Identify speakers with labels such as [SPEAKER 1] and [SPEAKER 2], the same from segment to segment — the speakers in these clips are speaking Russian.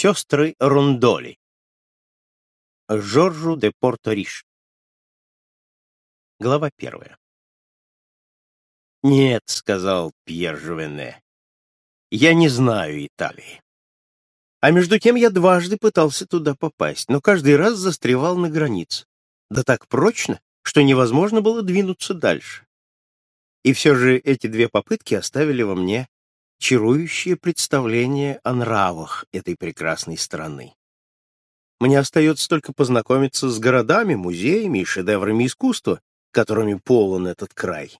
[SPEAKER 1] Сестры Рундоли. Жоржу де Порто-Риш. Глава первая. «Нет», — сказал Пьер Жувене, — «я не знаю Италии. А между тем я дважды пытался туда попасть, но каждый раз застревал на границе. Да так прочно, что невозможно было двинуться дальше. И все же эти две попытки оставили во мне чарующее представление о нравах этой прекрасной страны. Мне остается только познакомиться с городами, музеями и шедеврами искусства, которыми полон этот край.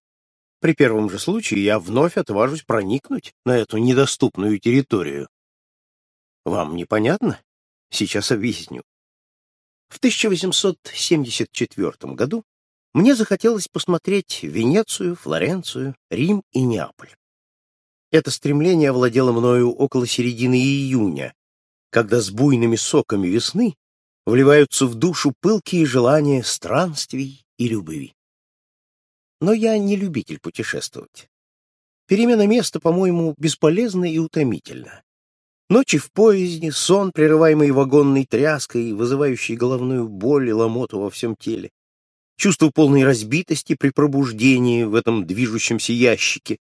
[SPEAKER 1] При первом же случае я вновь отважусь проникнуть на эту недоступную территорию. Вам непонятно? Сейчас объясню. В 1874 году мне захотелось посмотреть Венецию, Флоренцию, Рим и Неаполь. Это стремление овладело мною около середины июня, когда с буйными соками весны вливаются в душу пылкие желания странствий и любви. Но я не любитель путешествовать. Перемена места, по-моему, бесполезна и утомительна. Ночи в поезде, сон, прерываемый вагонной тряской, вызывающий головную боль и ломоту во всем теле, чувство полной разбитости при пробуждении в этом движущемся ящике,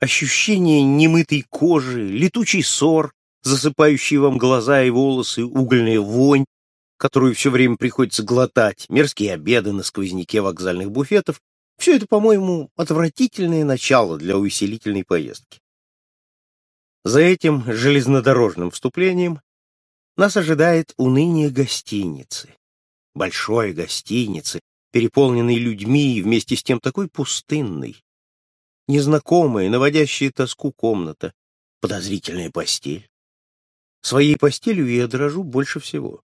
[SPEAKER 1] ощущение немытой кожи, летучий ссор, засыпающий вам глаза и волосы, угольная вонь, которую все время приходится глотать, мерзкие обеды на сквозняке вокзальных буфетов — все это, по-моему, отвратительное начало для увеселительной поездки. За этим железнодорожным вступлением нас ожидает уныние гостиницы, большой гостиницы, переполненной людьми и вместе с тем такой пустынной, незнакомая, наводящая тоску комната, подозрительная постель. Своей постелью я дорожу больше всего.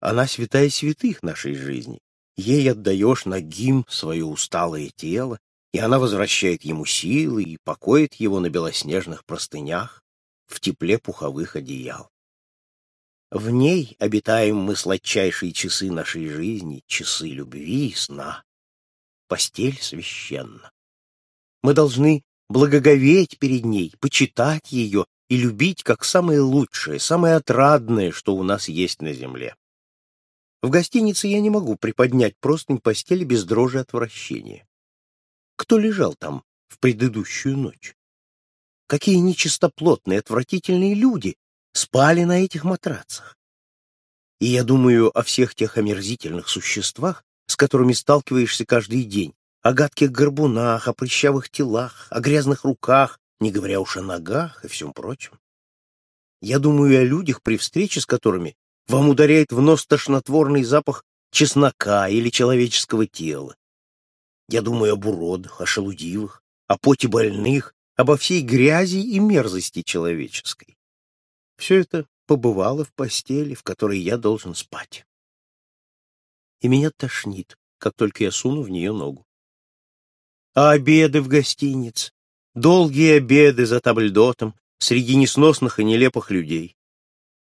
[SPEAKER 1] Она святая святых нашей жизни. Ей отдаешь нагим свое усталое тело, и она возвращает ему силы и покоит его на белоснежных простынях, в тепле пуховых одеял. В ней обитаем мы сладчайшие часы нашей жизни, часы любви и сна. Постель священна. Мы должны благоговеть перед ней, почитать ее и любить как самое лучшее, самое отрадное, что у нас есть на земле. В гостинице я не могу приподнять простынь постели без дрожи отвращения. Кто лежал там в предыдущую ночь? Какие нечистоплотные, отвратительные люди спали на этих матрацах? И я думаю о всех тех омерзительных существах, с которыми сталкиваешься каждый день, о гадких горбунах, о прыщавых телах, о грязных руках, не говоря уж о ногах и всем прочем. Я думаю о людях, при встрече с которыми вам ударяет в нос тошнотворный запах чеснока или человеческого тела. Я думаю об уродах, о шелудивых, о поте больных, обо всей грязи и мерзости человеческой. Все это побывало в постели, в которой я должен спать. И меня тошнит, как только я суну в нее ногу а обеды в гостинице, долгие обеды за табльдотом среди несносных и нелепых людей,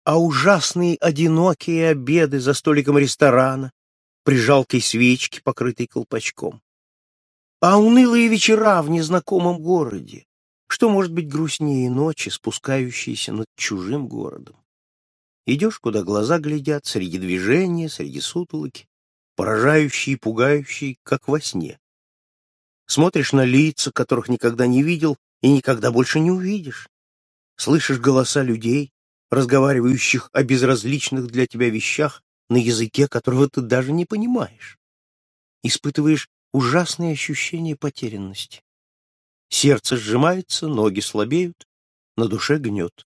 [SPEAKER 1] а ужасные одинокие обеды за столиком ресторана при жалкой свечке, покрытой колпачком, а унылые вечера в незнакомом городе. Что может быть грустнее ночи, спускающейся над чужим городом? Идешь, куда глаза глядят, среди движения, среди сутолоки, поражающие и пугающие, как во сне. Смотришь на лица, которых никогда не видел и никогда больше не увидишь. Слышишь голоса людей, разговаривающих о безразличных для тебя вещах на языке, которого ты даже не понимаешь. Испытываешь ужасные ощущения потерянности. Сердце сжимается, ноги слабеют, на душе гнет.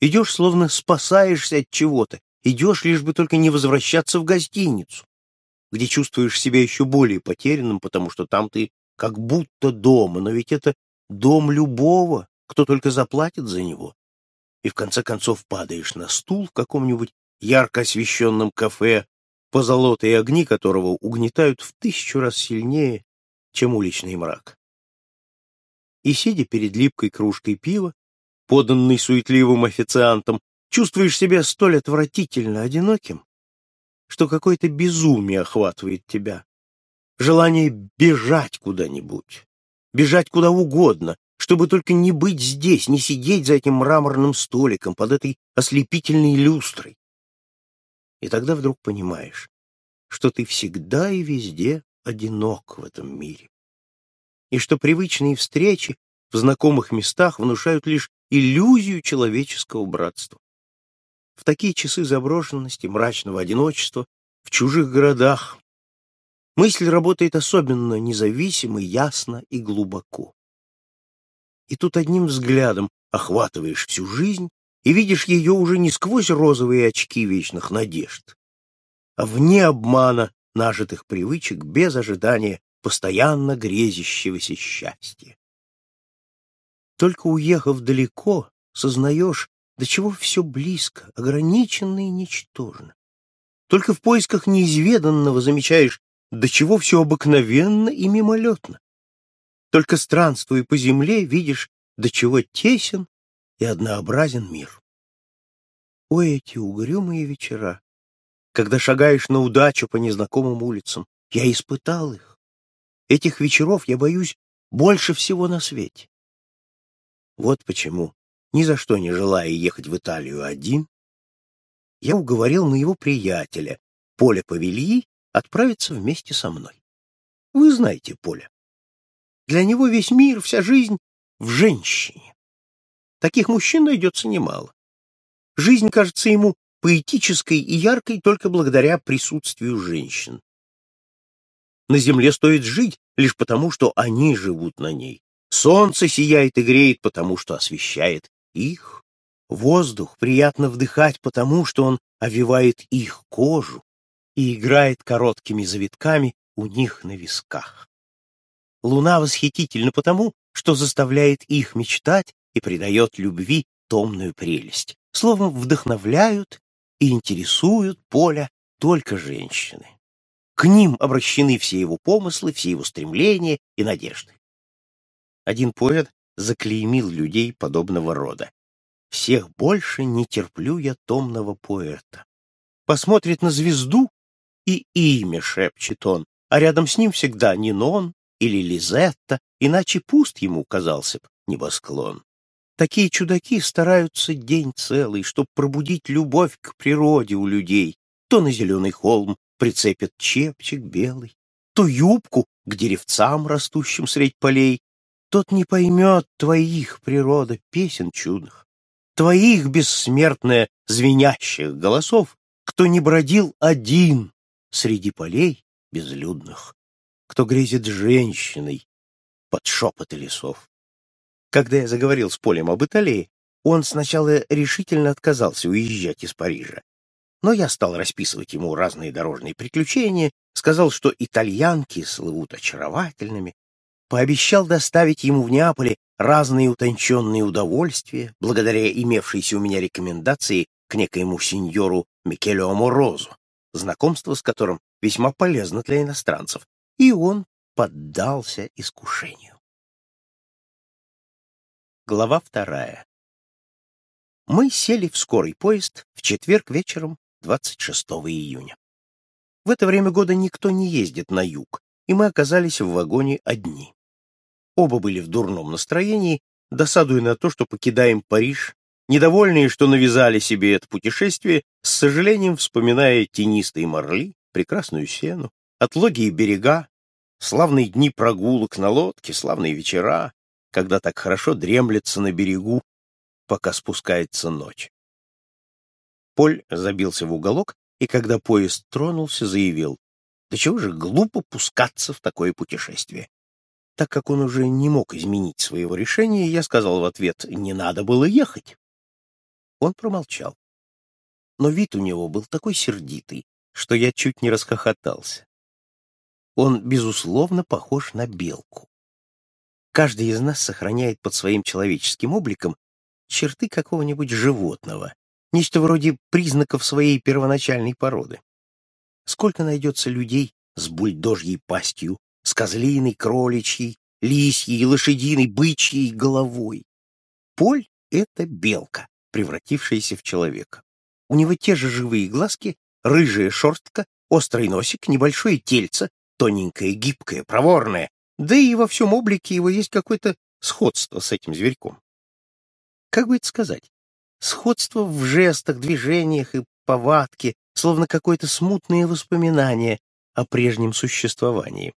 [SPEAKER 1] Идешь, словно спасаешься от чего-то, идешь, лишь бы только не возвращаться в гостиницу где чувствуешь себя еще более потерянным, потому что там ты как будто дома, но ведь это дом любого, кто только заплатит за него. И в конце концов падаешь на стул в каком-нибудь ярко освещенном кафе, позолотые огни которого угнетают в тысячу раз сильнее, чем уличный мрак. И, сидя перед липкой кружкой пива, поданной суетливым официантом, чувствуешь себя столь отвратительно одиноким, что какое-то безумие охватывает тебя. Желание бежать куда-нибудь, бежать куда угодно, чтобы только не быть здесь, не сидеть за этим мраморным столиком под этой ослепительной люстрой. И тогда вдруг понимаешь, что ты всегда и везде одинок в этом мире. И что привычные встречи в знакомых местах внушают лишь иллюзию человеческого братства. В такие часы заброшенности, мрачного одиночества, в чужих городах, мысль работает особенно независимо, ясно и глубоко. И тут одним взглядом охватываешь всю жизнь и видишь ее уже не сквозь розовые очки вечных надежд, а вне обмана нажитых привычек, без ожидания постоянно грезящегося счастья. Только уехав далеко, сознаешь, до чего все близко, ограниченно и ничтожно. Только в поисках неизведанного замечаешь, до чего все обыкновенно и мимолетно. Только странствуя по земле, видишь, до чего тесен и однообразен мир. Ой, эти угрюмые вечера, когда шагаешь на удачу по незнакомым улицам, я испытал их. Этих вечеров я боюсь больше всего на свете. Вот почему, ни за что не желая ехать в Италию один, я уговорил моего приятеля, Поля Павельи, отправиться вместе со мной. Вы знаете Поля. Для него весь мир, вся жизнь в женщине. Таких мужчин найдется немало. Жизнь кажется ему поэтической и яркой только благодаря присутствию женщин. На земле стоит жить лишь потому, что они живут на ней. Солнце сияет и греет, потому что освещает их. Воздух приятно вдыхать, потому что он овивает их кожу и играет короткими завитками у них на висках. Луна восхитительна потому, что заставляет их мечтать и придает любви томную прелесть. Словом, вдохновляют и интересуют Поля только женщины. К ним обращены все его помыслы, все его стремления и надежды. Один поэт заклеймил людей подобного рода. «Всех больше не терплю я томного поэта. Посмотрит на звезду, и имя шепчет он, а рядом с ним всегда Нинон или Лизетта, иначе пуст ему казался б небосклон. Такие чудаки стараются день целый, чтоб пробудить любовь к природе у людей. То на зеленый холм прицепят чепчик белый, то юбку к деревцам, растущим средь полей. Тот не поймет твоих, природа, песен чудных, твоих бессмертная звенящих голосов, кто не бродил один среди полей безлюдных, кто грезит женщиной под шепоты лесов. Когда я заговорил с Полем об Италии, он сначала решительно отказался уезжать из Парижа. Но я стал расписывать ему разные дорожные приключения, сказал, что итальянки слывут очаровательными, пообещал доставить ему в Неаполе разные утонченные удовольствия, благодаря имевшейся у меня рекомендации к некоему сеньору Микелю Аморозу, знакомство с которым весьма полезно для иностранцев, и он поддался искушению. Глава вторая. Мы сели в скорый поезд в четверг вечером 26 июня. В это время года никто не ездит на юг, и мы оказались в вагоне одни. Оба были в дурном настроении, досадуя на то, что покидаем Париж, недовольные, что навязали себе это путешествие, с сожалением вспоминая тенистые морли, прекрасную сену, отлогие берега, славные дни прогулок на лодке, славные вечера, когда так хорошо дремлется на берегу, пока спускается ночь. Поль забился в уголок, и когда поезд тронулся, заявил, «Да чего же глупо пускаться в такое путешествие?» Так как он уже не мог изменить своего решения, я сказал в ответ, «Не надо было ехать». Он промолчал. Но вид у него был такой сердитый, что я чуть не расхохотался. Он, безусловно, похож на белку. Каждый из нас сохраняет под своим человеческим обликом черты какого-нибудь животного, нечто вроде признаков своей первоначальной породы. Сколько найдется людей с бульдожьей пастью, с козлиной, кроличьей, лисьей, лошадиной, бычьей головой. Поль — это белка, превратившаяся в человека. У него те же живые глазки, рыжая шерстка, острый носик, небольшое тельце, тоненькое, гибкое, проворное, да и во всем облике его есть какой-то сходство с этим зверьком. Как бы это сказать? Сходство в жестах, движениях и повадке, словно какое-то смутное воспоминание о прежнем существовании.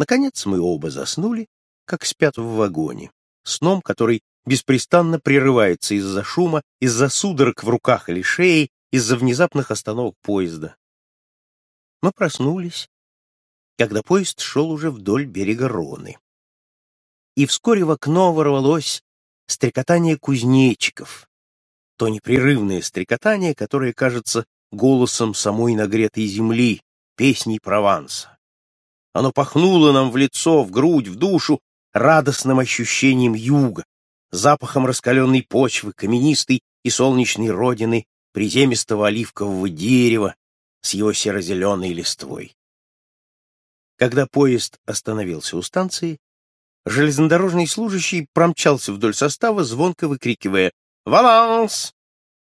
[SPEAKER 1] Наконец мы оба заснули, как спят в вагоне, сном, который беспрестанно прерывается из-за шума, из-за судорог в руках или шее, из-за внезапных остановок поезда. Мы проснулись, когда поезд шел уже вдоль берега Роны. И вскоре в окно ворвалось стрекотание кузнечиков, то непрерывное стрекотание, которое кажется голосом самой нагретой земли, песней Прованса. Оно пахнуло нам в лицо, в грудь, в душу радостным ощущением юга, запахом раскаленной почвы, каменистой и солнечной родины, приземистого оливкового дерева с его серо-зеленой листвой. Когда поезд остановился у станции, железнодорожный служащий промчался вдоль состава, звонко выкрикивая «Валанс!»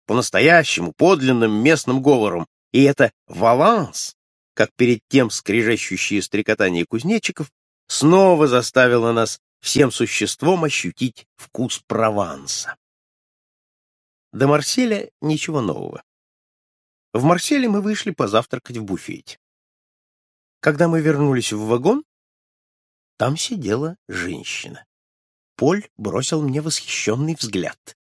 [SPEAKER 1] по-настоящему, подлинным местным говором, и это «валанс», как перед тем скрежещущее стрекотание кузнечиков, снова заставило нас всем существом ощутить вкус Прованса. До Марселя ничего нового. В Марселе мы вышли позавтракать в буфете. Когда мы вернулись в вагон, там сидела женщина. Поль бросил мне восхищенный взгляд.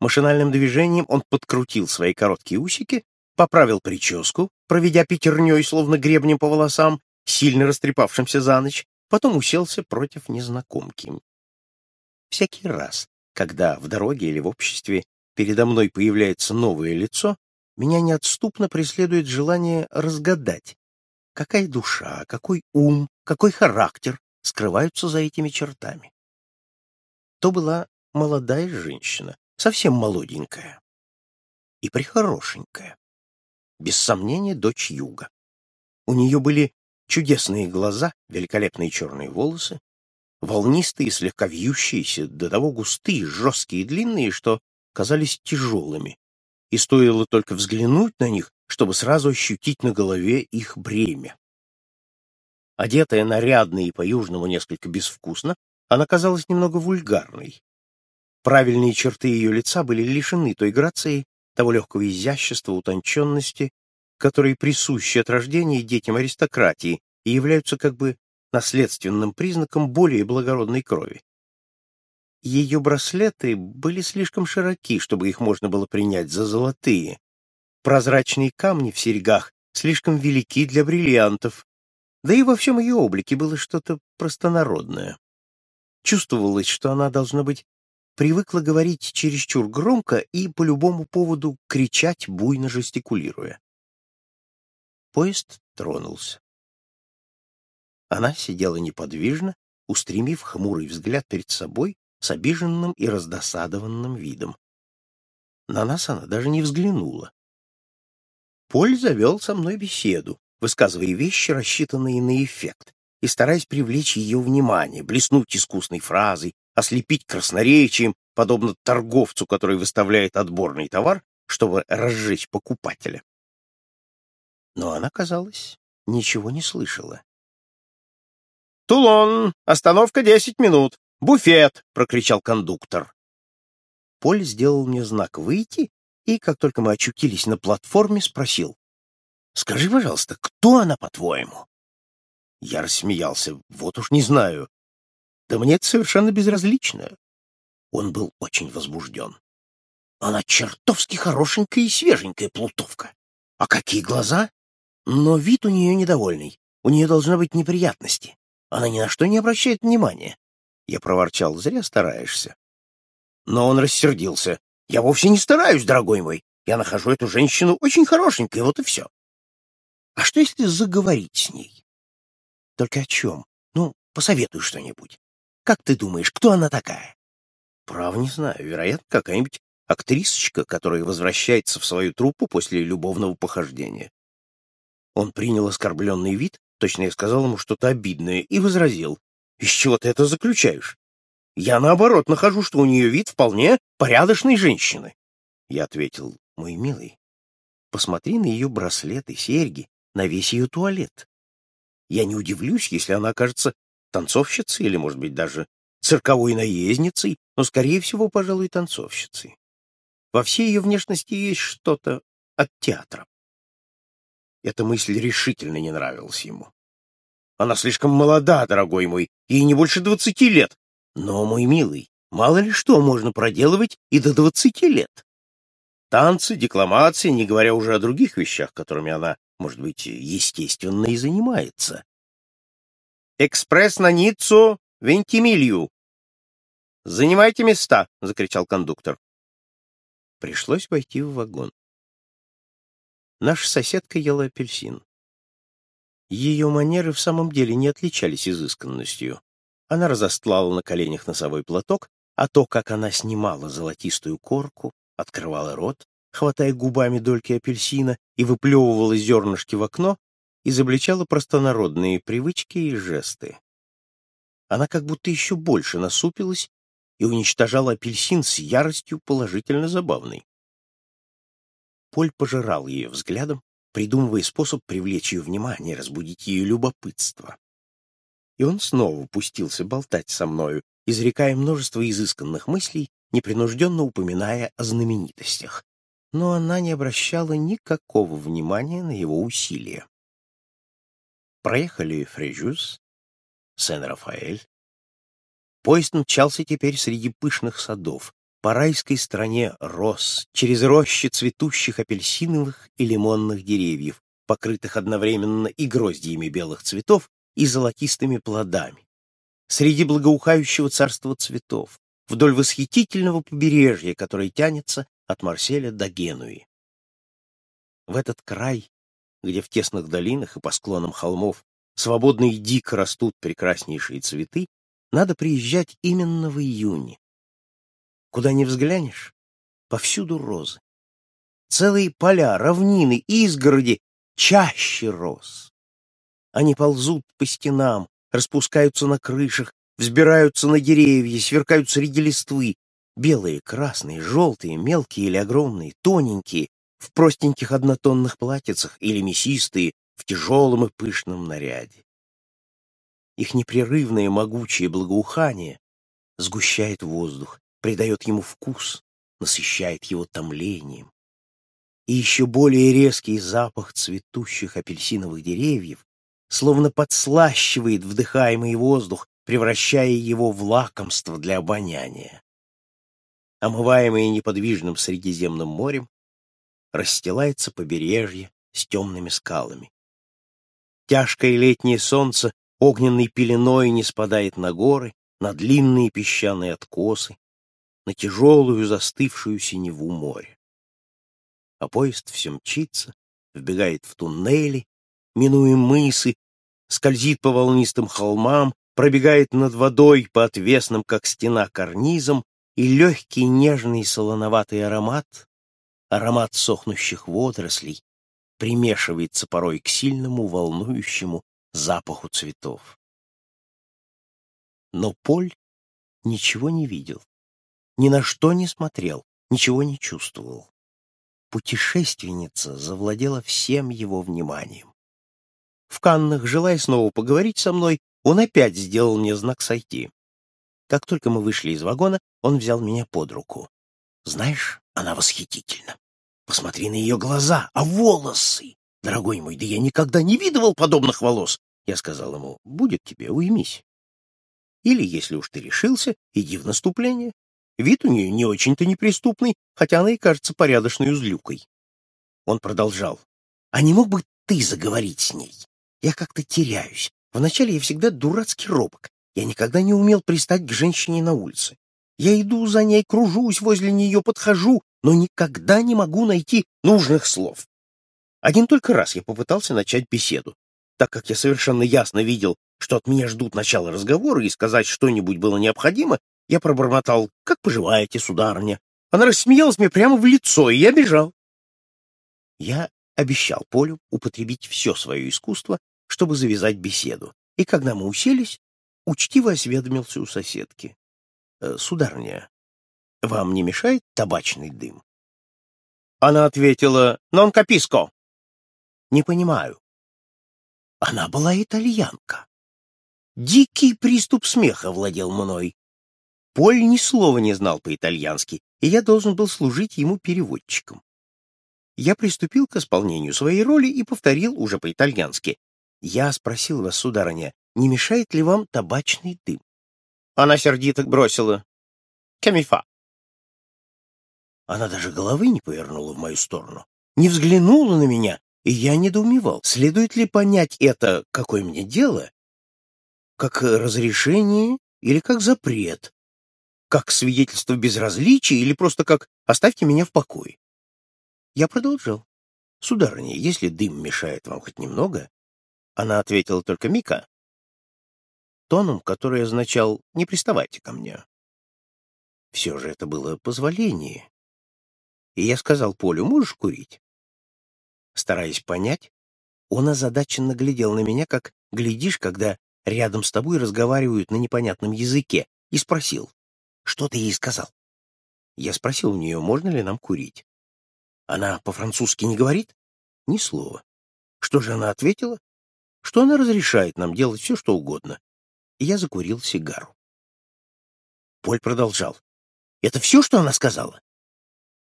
[SPEAKER 1] Машинальным движением он подкрутил свои короткие усики, поправил прическу, проведя пятерней, словно гребнем по волосам, сильно растрепавшимся за ночь, потом уселся против незнакомки. Всякий раз, когда в дороге или в обществе передо мной появляется новое лицо, меня неотступно преследует желание разгадать, какая душа, какой ум, какой характер скрываются за этими чертами. То была молодая женщина, совсем молоденькая и прихорошенькая. Без сомнения, дочь юга. У нее были чудесные глаза, великолепные черные волосы, волнистые, слегка вьющиеся, до того густые, жесткие и длинные, что казались тяжелыми, и стоило только взглянуть на них, чтобы сразу ощутить на голове их бремя. Одетая нарядно и по-южному несколько безвкусно, она казалась немного вульгарной, Правильные черты ее лица были лишены той грации, того легкого изящества, утонченности, которые присущи от рождения детям аристократии и являются как бы наследственным признаком более благородной крови. Ее браслеты были слишком широки, чтобы их можно было принять за золотые. Прозрачные камни в серьгах слишком велики для бриллиантов, да и во всем ее облике было что-то простонародное. Чувствовалось, что она должна быть привыкла говорить чересчур громко и по любому поводу кричать, буйно жестикулируя. Поезд тронулся. Она сидела неподвижно, устремив хмурый взгляд перед собой с обиженным и раздосадованным видом. На нас она даже не взглянула. Поль завел со мной беседу, высказывая вещи, рассчитанные на эффект, и стараясь привлечь ее внимание, блеснуть искусной фразой, ослепить красноречием, подобно торговцу, который выставляет отборный товар, чтобы разжечь покупателя. Но она, казалось, ничего не слышала. «Тулон! Остановка десять минут! Буфет!» — прокричал кондуктор. Поль сделал мне знак «выйти», и, как только мы очутились на платформе, спросил. «Скажи, пожалуйста, кто она, по-твоему?» Я рассмеялся. «Вот уж не знаю. Да мне это совершенно безразлично. Он был очень возбужден. Она чертовски хорошенькая и свеженькая плутовка. А какие глаза? Но вид у нее недовольный. У нее должны быть неприятности. Она ни на что не обращает внимания. Я проворчал, зря стараешься. Но он рассердился. Я вовсе не стараюсь, дорогой мой. Я нахожу эту женщину очень хорошенькой, вот и все. А что, если заговорить с ней? Только о чем? Ну, посоветуй что-нибудь. Как ты думаешь, кто она такая? Право не знаю. Вероятно, какая-нибудь актрисочка, которая возвращается в свою труппу после любовного похождения. Он принял оскорбленный вид, точно я сказал ему что-то обидное, и возразил. «Из чего ты это заключаешь? Я, наоборот, нахожу, что у нее вид вполне порядочной женщины». Я ответил, «Мой милый, посмотри на ее браслеты, серьги, на весь ее туалет. Я не удивлюсь, если она окажется танцовщицей или, может быть, даже цирковой наездницей, но, скорее всего, пожалуй, танцовщицей. Во всей ее внешности есть что-то от театра. Эта мысль решительно не нравилась ему. Она слишком молода, дорогой мой, ей не больше двадцати лет. Но, мой милый, мало ли что можно проделывать и до двадцати лет. Танцы, декламация, не говоря уже о других вещах, которыми она, может быть, естественно и занимается. «Экспресс на Ниццу, Вентимилью!» «Занимайте места!» — закричал кондуктор. Пришлось войти в вагон. Наша соседка ела апельсин. Ее манеры в самом деле не отличались изысканностью. Она разостлала на коленях носовой платок, а то, как она снимала золотистую корку, открывала рот, хватая губами дольки апельсина и выплевывала зернышки в окно, изобличала простонародные привычки и жесты. Она как будто еще больше насупилась и уничтожала апельсин с яростью положительно забавной. Поль пожирал ее взглядом, придумывая способ привлечь ее внимание, разбудить ее любопытство. И он снова пустился болтать со мною, изрекая множество изысканных мыслей, непринужденно упоминая о знаменитостях. Но она не обращала никакого внимания на его усилия. Проехали Фрежюс, Сен-Рафаэль. Поезд мчался теперь среди пышных садов, по райской стране роз, через рощи цветущих апельсиновых и лимонных деревьев, покрытых одновременно и гроздьями белых цветов, и золотистыми плодами. Среди благоухающего царства цветов, вдоль восхитительного побережья, которое тянется от Марселя до Генуи. В этот край, где в тесных долинах и по склонам холмов свободно и дико растут прекраснейшие цветы, надо приезжать именно в июне, Куда ни взглянешь, повсюду розы. Целые поля, равнины, изгороди, чаще роз. Они ползут по стенам, распускаются на крышах, взбираются на деревья, сверкают среди листвы. Белые, красные, желтые, мелкие или огромные, тоненькие, в простеньких однотонных платьицах или мясистые, в тяжелом и пышном наряде. Их непрерывное могучее благоухание сгущает воздух, придает ему вкус, насыщает его томлением. И еще более резкий запах цветущих апельсиновых деревьев словно подслащивает вдыхаемый воздух, превращая его в лакомство для обоняния. Омываемое неподвижным Средиземным морем, расстилается побережье с темными скалами. Тяжкое летнее солнце огненной пеленой не спадает на горы, на длинные песчаные откосы, на тяжелую застывшую синеву моря. А поезд все мчится, вбегает в туннели, минуя мысы, скользит по волнистым холмам, пробегает над водой по отвесным, как стена, карнизам, и легкий нежный солоноватый аромат, аромат сохнущих водорослей, примешивается порой к сильному волнующему запаху цветов. Но Поль ничего не видел ни на что не смотрел, ничего не чувствовал. Путешественница завладела всем его вниманием. В Каннах, желая снова поговорить со мной, он опять сделал мне знак сойти. Как только мы вышли из вагона, он взял меня под руку. «Знаешь, она восхитительна. Посмотри на ее глаза, а волосы! Дорогой мой, да я никогда не видывал подобных волос!» Я сказал ему, «Будет тебе, уймись. Или, если уж ты решился, иди в наступление. Вид у нее не очень-то неприступный, хотя она и кажется порядочной узлюкой. Он продолжал. «А не мог бы ты заговорить с ней? Я как-то теряюсь. Вначале я всегда дурацкий робок. Я никогда не умел пристать к женщине на улице. Я иду за ней, кружусь возле нее, подхожу, но никогда не могу найти нужных слов. Один только раз я попытался начать беседу. Так как я совершенно ясно видел, что от меня ждут начала разговора и сказать что-нибудь было необходимо, я пробормотал, как поживаете, сударыня? Она рассмеялась мне прямо в лицо, и я бежал. Я обещал Полю употребить все свое искусство, чтобы завязать беседу, и когда мы уселись, учтиво осведомился у соседки. «Э, «Сударыня, вам не мешает табачный дым?» Она ответила «Non capisco». «Не понимаю». Она была итальянка. Дикий приступ смеха владел мной. Поль ни слова не знал по-итальянски, и я должен был служить ему переводчиком. Я приступил к исполнению своей роли и повторил уже по-итальянски. Я спросил вас, сударыня, не мешает ли вам табачный дым? Она сердито бросила. Камифа. Она даже головы не повернула в мою сторону, не взглянула на меня, и я недоумевал, следует ли понять это, какое мне дело, как разрешение или как запрет, как свидетельство безразличия или просто как «оставьте меня в покое». Я продолжал. «Сударыня, если дым мешает вам хоть немного...» Она ответила только «Мика», тоном, который означал «не приставайте ко мне». Все же это было позволение. И я сказал Полю, можешь курить? Стараясь понять, он озадаченно глядел на меня, как глядишь, когда рядом с тобой разговаривают на непонятном языке, и спросил, что ты ей сказал? Я спросил у нее, можно ли нам курить. Она по-французски не говорит? Ни слова. Что же она ответила? Что она разрешает нам делать все, что угодно. И я закурил сигару. Поль продолжал. Это все, что она сказала?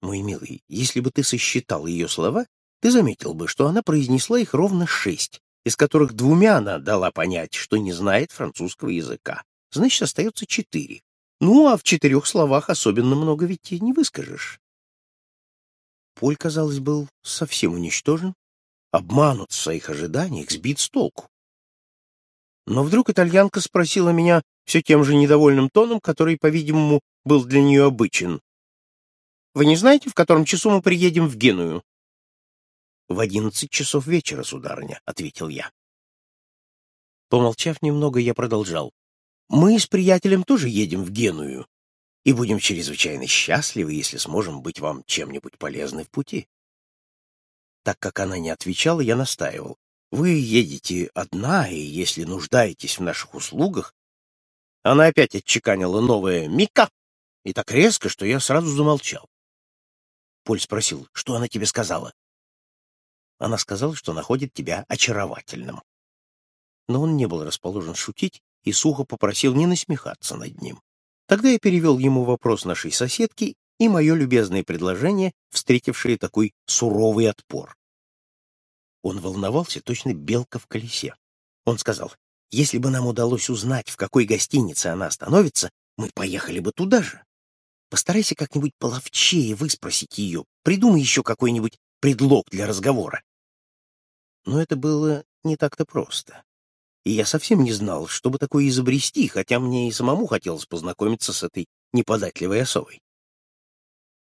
[SPEAKER 1] Мой милый, если бы ты сосчитал ее слова, ты заметил бы, что она произнесла их ровно шесть, из которых двумя она дала понять, что не знает французского языка. Значит, остается четыре. Ну, а в четырех словах особенно много ведь не выскажешь. Поль, казалось, был совсем уничтожен, обманут в своих ожиданиях, сбит с толку. Но вдруг итальянка спросила меня все тем же недовольным тоном, который, по-видимому, был для нее обычен. «Вы не знаете, в котором часу мы приедем в Геную?» «В одиннадцать часов вечера, сударыня», — ответил я. Помолчав немного, я продолжал. Мы с приятелем тоже едем в Геную и будем чрезвычайно счастливы, если сможем быть вам чем-нибудь полезны в пути. Так как она не отвечала, я настаивал. Вы едете одна, и если нуждаетесь в наших услугах... Она опять отчеканила новое «Мика!» и так резко, что я сразу замолчал. Поль спросил, что она тебе сказала. Она сказала, что находит тебя очаровательным. Но он не был расположен шутить и сухо попросил не насмехаться над ним. Тогда я перевел ему вопрос нашей соседки и мое любезное предложение, встретившее такой суровый отпор. Он волновался, точно белка в колесе. Он сказал, если бы нам удалось узнать, в какой гостинице она остановится, мы поехали бы туда же. Постарайся как-нибудь половчее выспросить ее, придумай еще какой-нибудь предлог для разговора. Но это было не так-то просто и я совсем не знал, чтобы такое изобрести, хотя мне и самому хотелось познакомиться с этой неподатливой особой.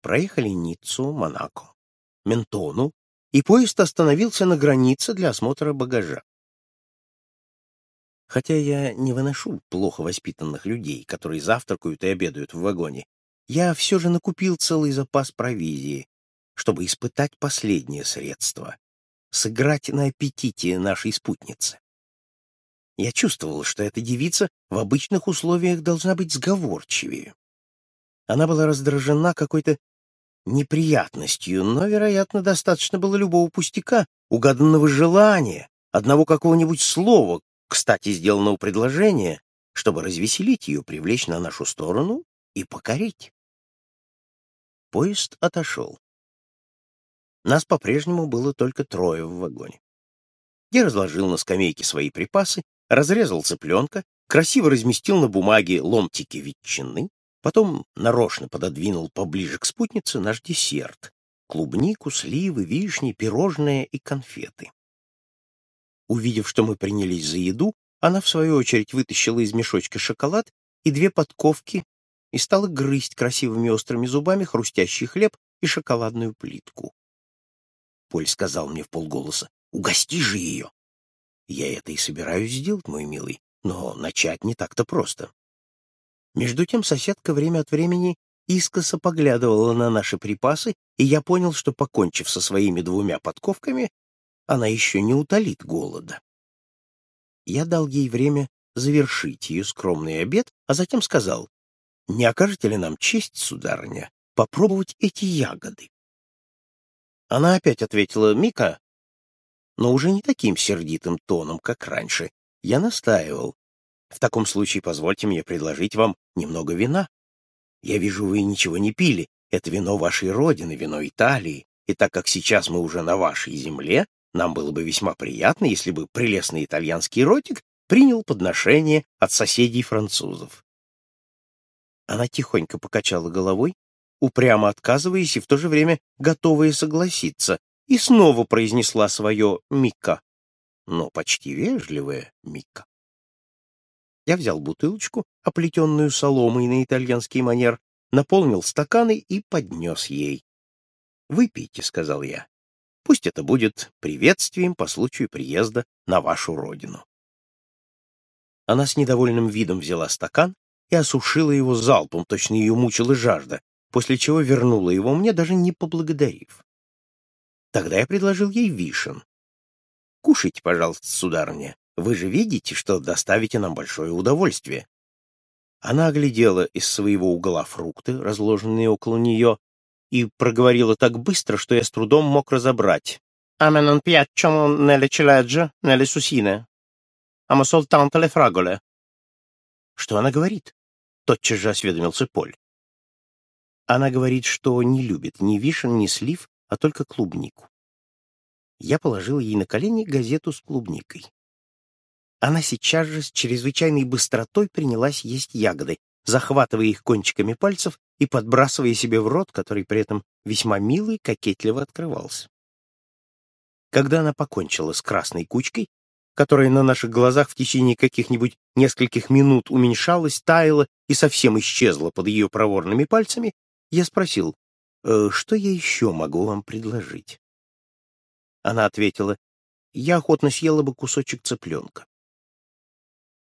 [SPEAKER 1] Проехали Ниццу, Монако, Ментону, и поезд остановился на границе для осмотра багажа. Хотя я не выношу плохо воспитанных людей, которые завтракают и обедают в вагоне, я все же накупил целый запас провизии, чтобы испытать последнее средство — сыграть на аппетите нашей спутницы. Я чувствовал, что эта девица в обычных условиях должна быть сговорчивее. Она была раздражена какой-то неприятностью, но, вероятно, достаточно было любого пустяка, угаданного желания, одного какого-нибудь слова, кстати, сделанного предложения, чтобы развеселить ее, привлечь на нашу сторону и покорить. Поезд отошел. Нас по-прежнему было только трое в вагоне. Я разложил на скамейке свои припасы разрезал цыпленка, красиво разместил на бумаге ломтики ветчины, потом нарочно пододвинул поближе к спутнице наш десерт — клубнику, сливы, вишни, пирожные и конфеты. Увидев, что мы принялись за еду, она, в свою очередь, вытащила из мешочка шоколад и две подковки и стала грызть красивыми острыми зубами хрустящий хлеб и шоколадную плитку. Поль сказал мне в полголоса, «Угости же ее!» Я это и собираюсь сделать, мой милый, но начать не так-то просто. Между тем соседка время от времени искоса поглядывала на наши припасы, и я понял, что, покончив со своими двумя подковками, она еще не утолит голода. Я дал ей время завершить ее скромный обед, а затем сказал, «Не окажете ли нам честь, сударыня, попробовать эти ягоды?» Она опять ответила, «Мика, но уже не таким сердитым тоном, как раньше. Я настаивал. В таком случае позвольте мне предложить вам немного вина. Я вижу, вы ничего не пили. Это вино вашей родины, вино Италии. И так как сейчас мы уже на вашей земле, нам было бы весьма приятно, если бы прелестный итальянский ротик принял подношение от соседей французов. Она тихонько покачала головой, упрямо отказываясь и в то же время готовая согласиться, и снова произнесла свое «Мика», но почти вежливое «Мика». Я взял бутылочку, оплетенную соломой на итальянский манер, наполнил стаканы и поднес ей. «Выпейте», — сказал я. «Пусть это будет приветствием по случаю приезда на вашу родину». Она с недовольным видом взяла стакан и осушила его залпом, точно ее мучила жажда, после чего вернула его мне, даже не поблагодарив. Тогда я предложил ей вишен. «Кушайте, пожалуйста, сударыня. Вы же видите, что доставите нам большое удовольствие». Она оглядела из своего угла фрукты, разложенные около нее, и проговорила так быстро, что я с трудом мог разобрать. «A me non piacciono né le ciliegie, né le susine. Amo soltanto le fragole». «Что она говорит?» — тотчас же осведомился Поль. Она говорит, что не любит ни вишен, ни слив, а только клубнику. Я положил ей на колени газету с клубникой. Она сейчас же с чрезвычайной быстротой принялась есть ягоды, захватывая их кончиками пальцев и подбрасывая себе в рот, который при этом весьма милый, кокетливо открывался. Когда она покончила с красной кучкой, которая на наших глазах в течение каких-нибудь нескольких минут уменьшалась, таяла и совсем исчезла под ее проворными пальцами, я спросил, «Э, что я еще могу вам предложить? Она ответила, я охотно съела бы кусочек цыпленка.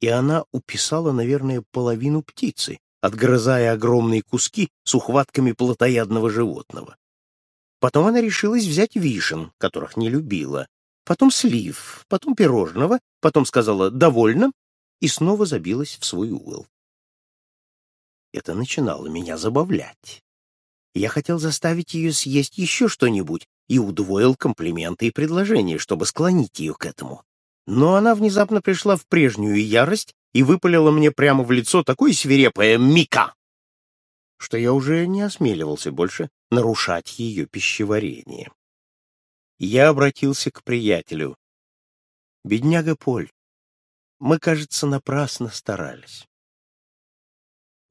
[SPEAKER 1] И она уписала, наверное, половину птицы, отгрызая огромные куски с ухватками плотоядного животного. Потом она решилась взять вишен, которых не любила, потом слив, потом пирожного, потом сказала «довольно» и снова забилась в свой угол. Это начинало меня забавлять. Я хотел заставить ее съесть еще что-нибудь и удвоил комплименты и предложения, чтобы склонить ее к этому. Но она внезапно пришла в прежнюю ярость и выпалила мне прямо в лицо такое свирепое «Мика!», что я уже не осмеливался больше нарушать ее пищеварение. Я обратился к приятелю. «Бедняга Поль, мы, кажется, напрасно старались».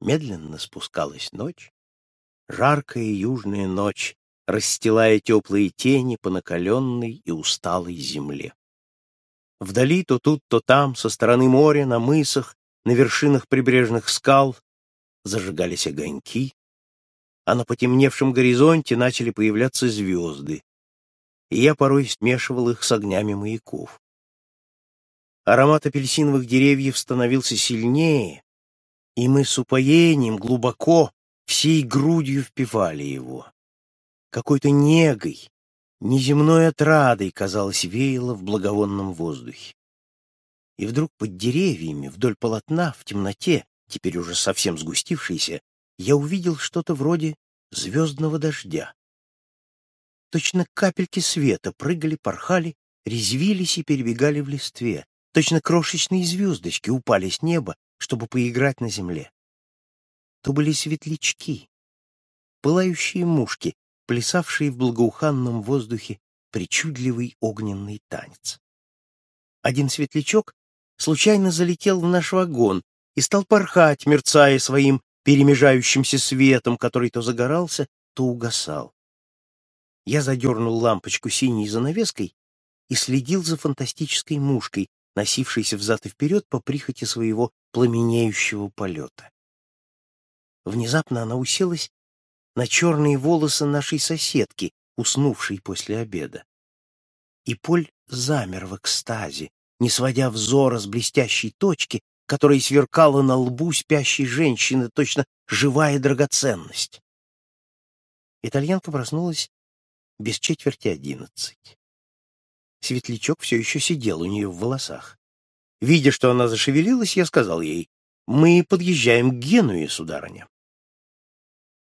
[SPEAKER 1] Медленно спускалась ночь, Жаркая южная ночь, расстилая теплые тени по накаленной и усталой земле. Вдали то тут, то там, со стороны моря, на мысах, на вершинах прибрежных скал зажигались огоньки, а на потемневшем горизонте начали появляться звезды, и я порой смешивал их с огнями маяков. Аромат апельсиновых деревьев становился сильнее, и мы с упоением глубоко всей грудью впивали его. Какой-то негой, неземной отрадой, казалось, веяло в благовонном воздухе. И вдруг под деревьями, вдоль полотна, в темноте, теперь уже совсем сгустившейся, я увидел что-то вроде звездного дождя. Точно капельки света прыгали, порхали, резвились и перебегали в листве. Точно крошечные звездочки упали с неба, чтобы поиграть на земле то были светлячки, пылающие мушки, плясавшие в благоуханном воздухе причудливый огненный танец. Один светлячок случайно залетел в наш вагон и стал порхать, мерцая своим перемежающимся светом, который то загорался, то угасал. Я задернул лампочку синей занавеской и следил за фантастической мушкой, носившейся взад и вперед по прихоти своего пламенеющего полета. Внезапно она уселась на черные волосы нашей соседки, уснувшей после обеда. И Поль замер в экстазе, не сводя взора с блестящей точки, которая сверкала на лбу спящей женщины, точно живая драгоценность. Итальянка проснулась без четверти одиннадцать. Светлячок все еще сидел у нее в волосах. Видя, что она зашевелилась, я сказал ей, «Мы подъезжаем к Генуе, сударыня».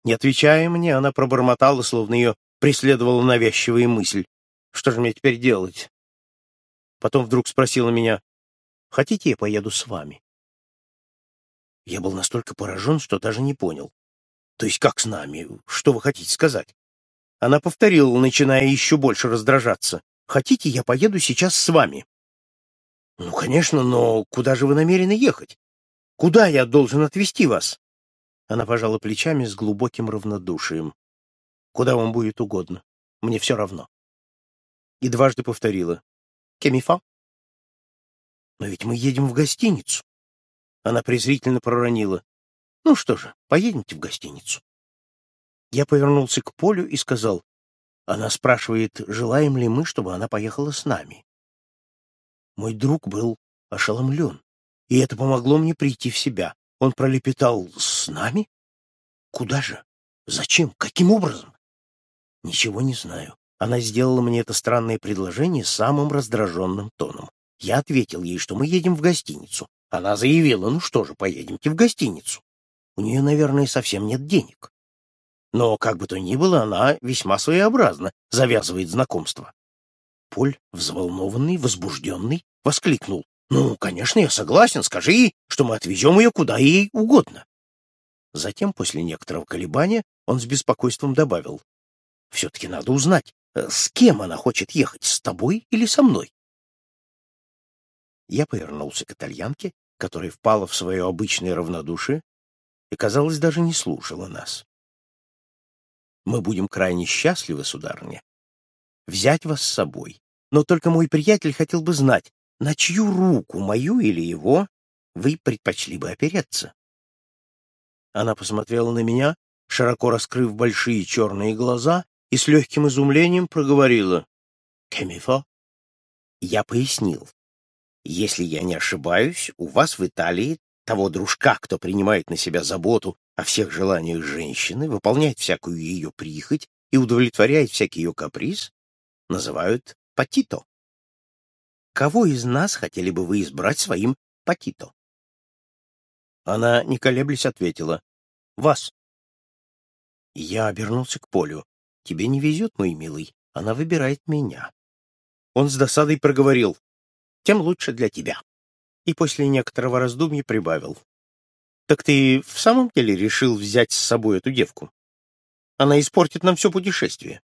[SPEAKER 1] Не отвечая мне, она пробормотала, словно ее преследовала навязчивая мысль. Что же мне теперь делать? Потом вдруг спросила меня, «Хотите, я поеду с вами?» Я был настолько поражен, что даже не понял. То есть как с нами? Что вы хотите сказать? Она повторила, начиная еще больше раздражаться. Хотите, я поеду сейчас с вами? Ну, конечно, но куда же вы намерены ехать? Куда я должен отвезти вас? Она пожала плечами с глубоким равнодушием. Куда вам будет угодно. Мне все равно. И дважды повторила. Кемифа? Но ведь мы едем в гостиницу. Она презрительно проронила. Ну что же, поедемте в гостиницу. Я повернулся к Полю и сказал. Она спрашивает, желаем ли мы, чтобы она поехала с нами. Мой друг был ошеломлен, и это помогло мне прийти в себя. Он пролепетал «С нами? Куда же? Зачем? Каким образом?» «Ничего не знаю. Она сделала мне это странное предложение самым раздраженным тоном. Я ответил ей, что мы едем в гостиницу. Она заявила, ну что же, поедемте в гостиницу. У нее, наверное, совсем нет денег. Но, как бы то ни было, она весьма своеобразно завязывает знакомство. Поль, взволнованный, возбужденный, воскликнул. «Ну, конечно, я согласен. Скажи ей, что мы отвезем ее куда ей угодно». Затем, после некоторого колебания, он с беспокойством добавил. «Все-таки надо узнать, э, с кем она хочет ехать, с тобой или со мной?» Я повернулся к итальянке, которая впала в свое обычное равнодушие и, казалось, даже не слушала нас. «Мы будем крайне счастливы, сударыня, взять вас с собой, но только мой приятель хотел бы знать, на чью руку, мою или его, вы предпочли бы опереться. Она посмотрела на меня, широко раскрыв большие черные глаза, и с легким изумлением проговорила «Кемифо?» Я пояснил. «Если я не ошибаюсь, у вас в Италии того дружка, кто принимает на себя заботу о всех желаниях женщины, выполняет всякую ее прихоть и удовлетворяет всякий ее каприз, называют Патито. Кого из нас хотели бы вы избрать своим Патито? Она, не колеблясь, ответила. Вас. Я обернулся к Полю. Тебе не везет, мой милый. Она выбирает меня. Он с досадой проговорил. Тем лучше для тебя. И после некоторого раздумья прибавил. Так ты в самом деле решил взять с собой эту девку? Она испортит нам все путешествие.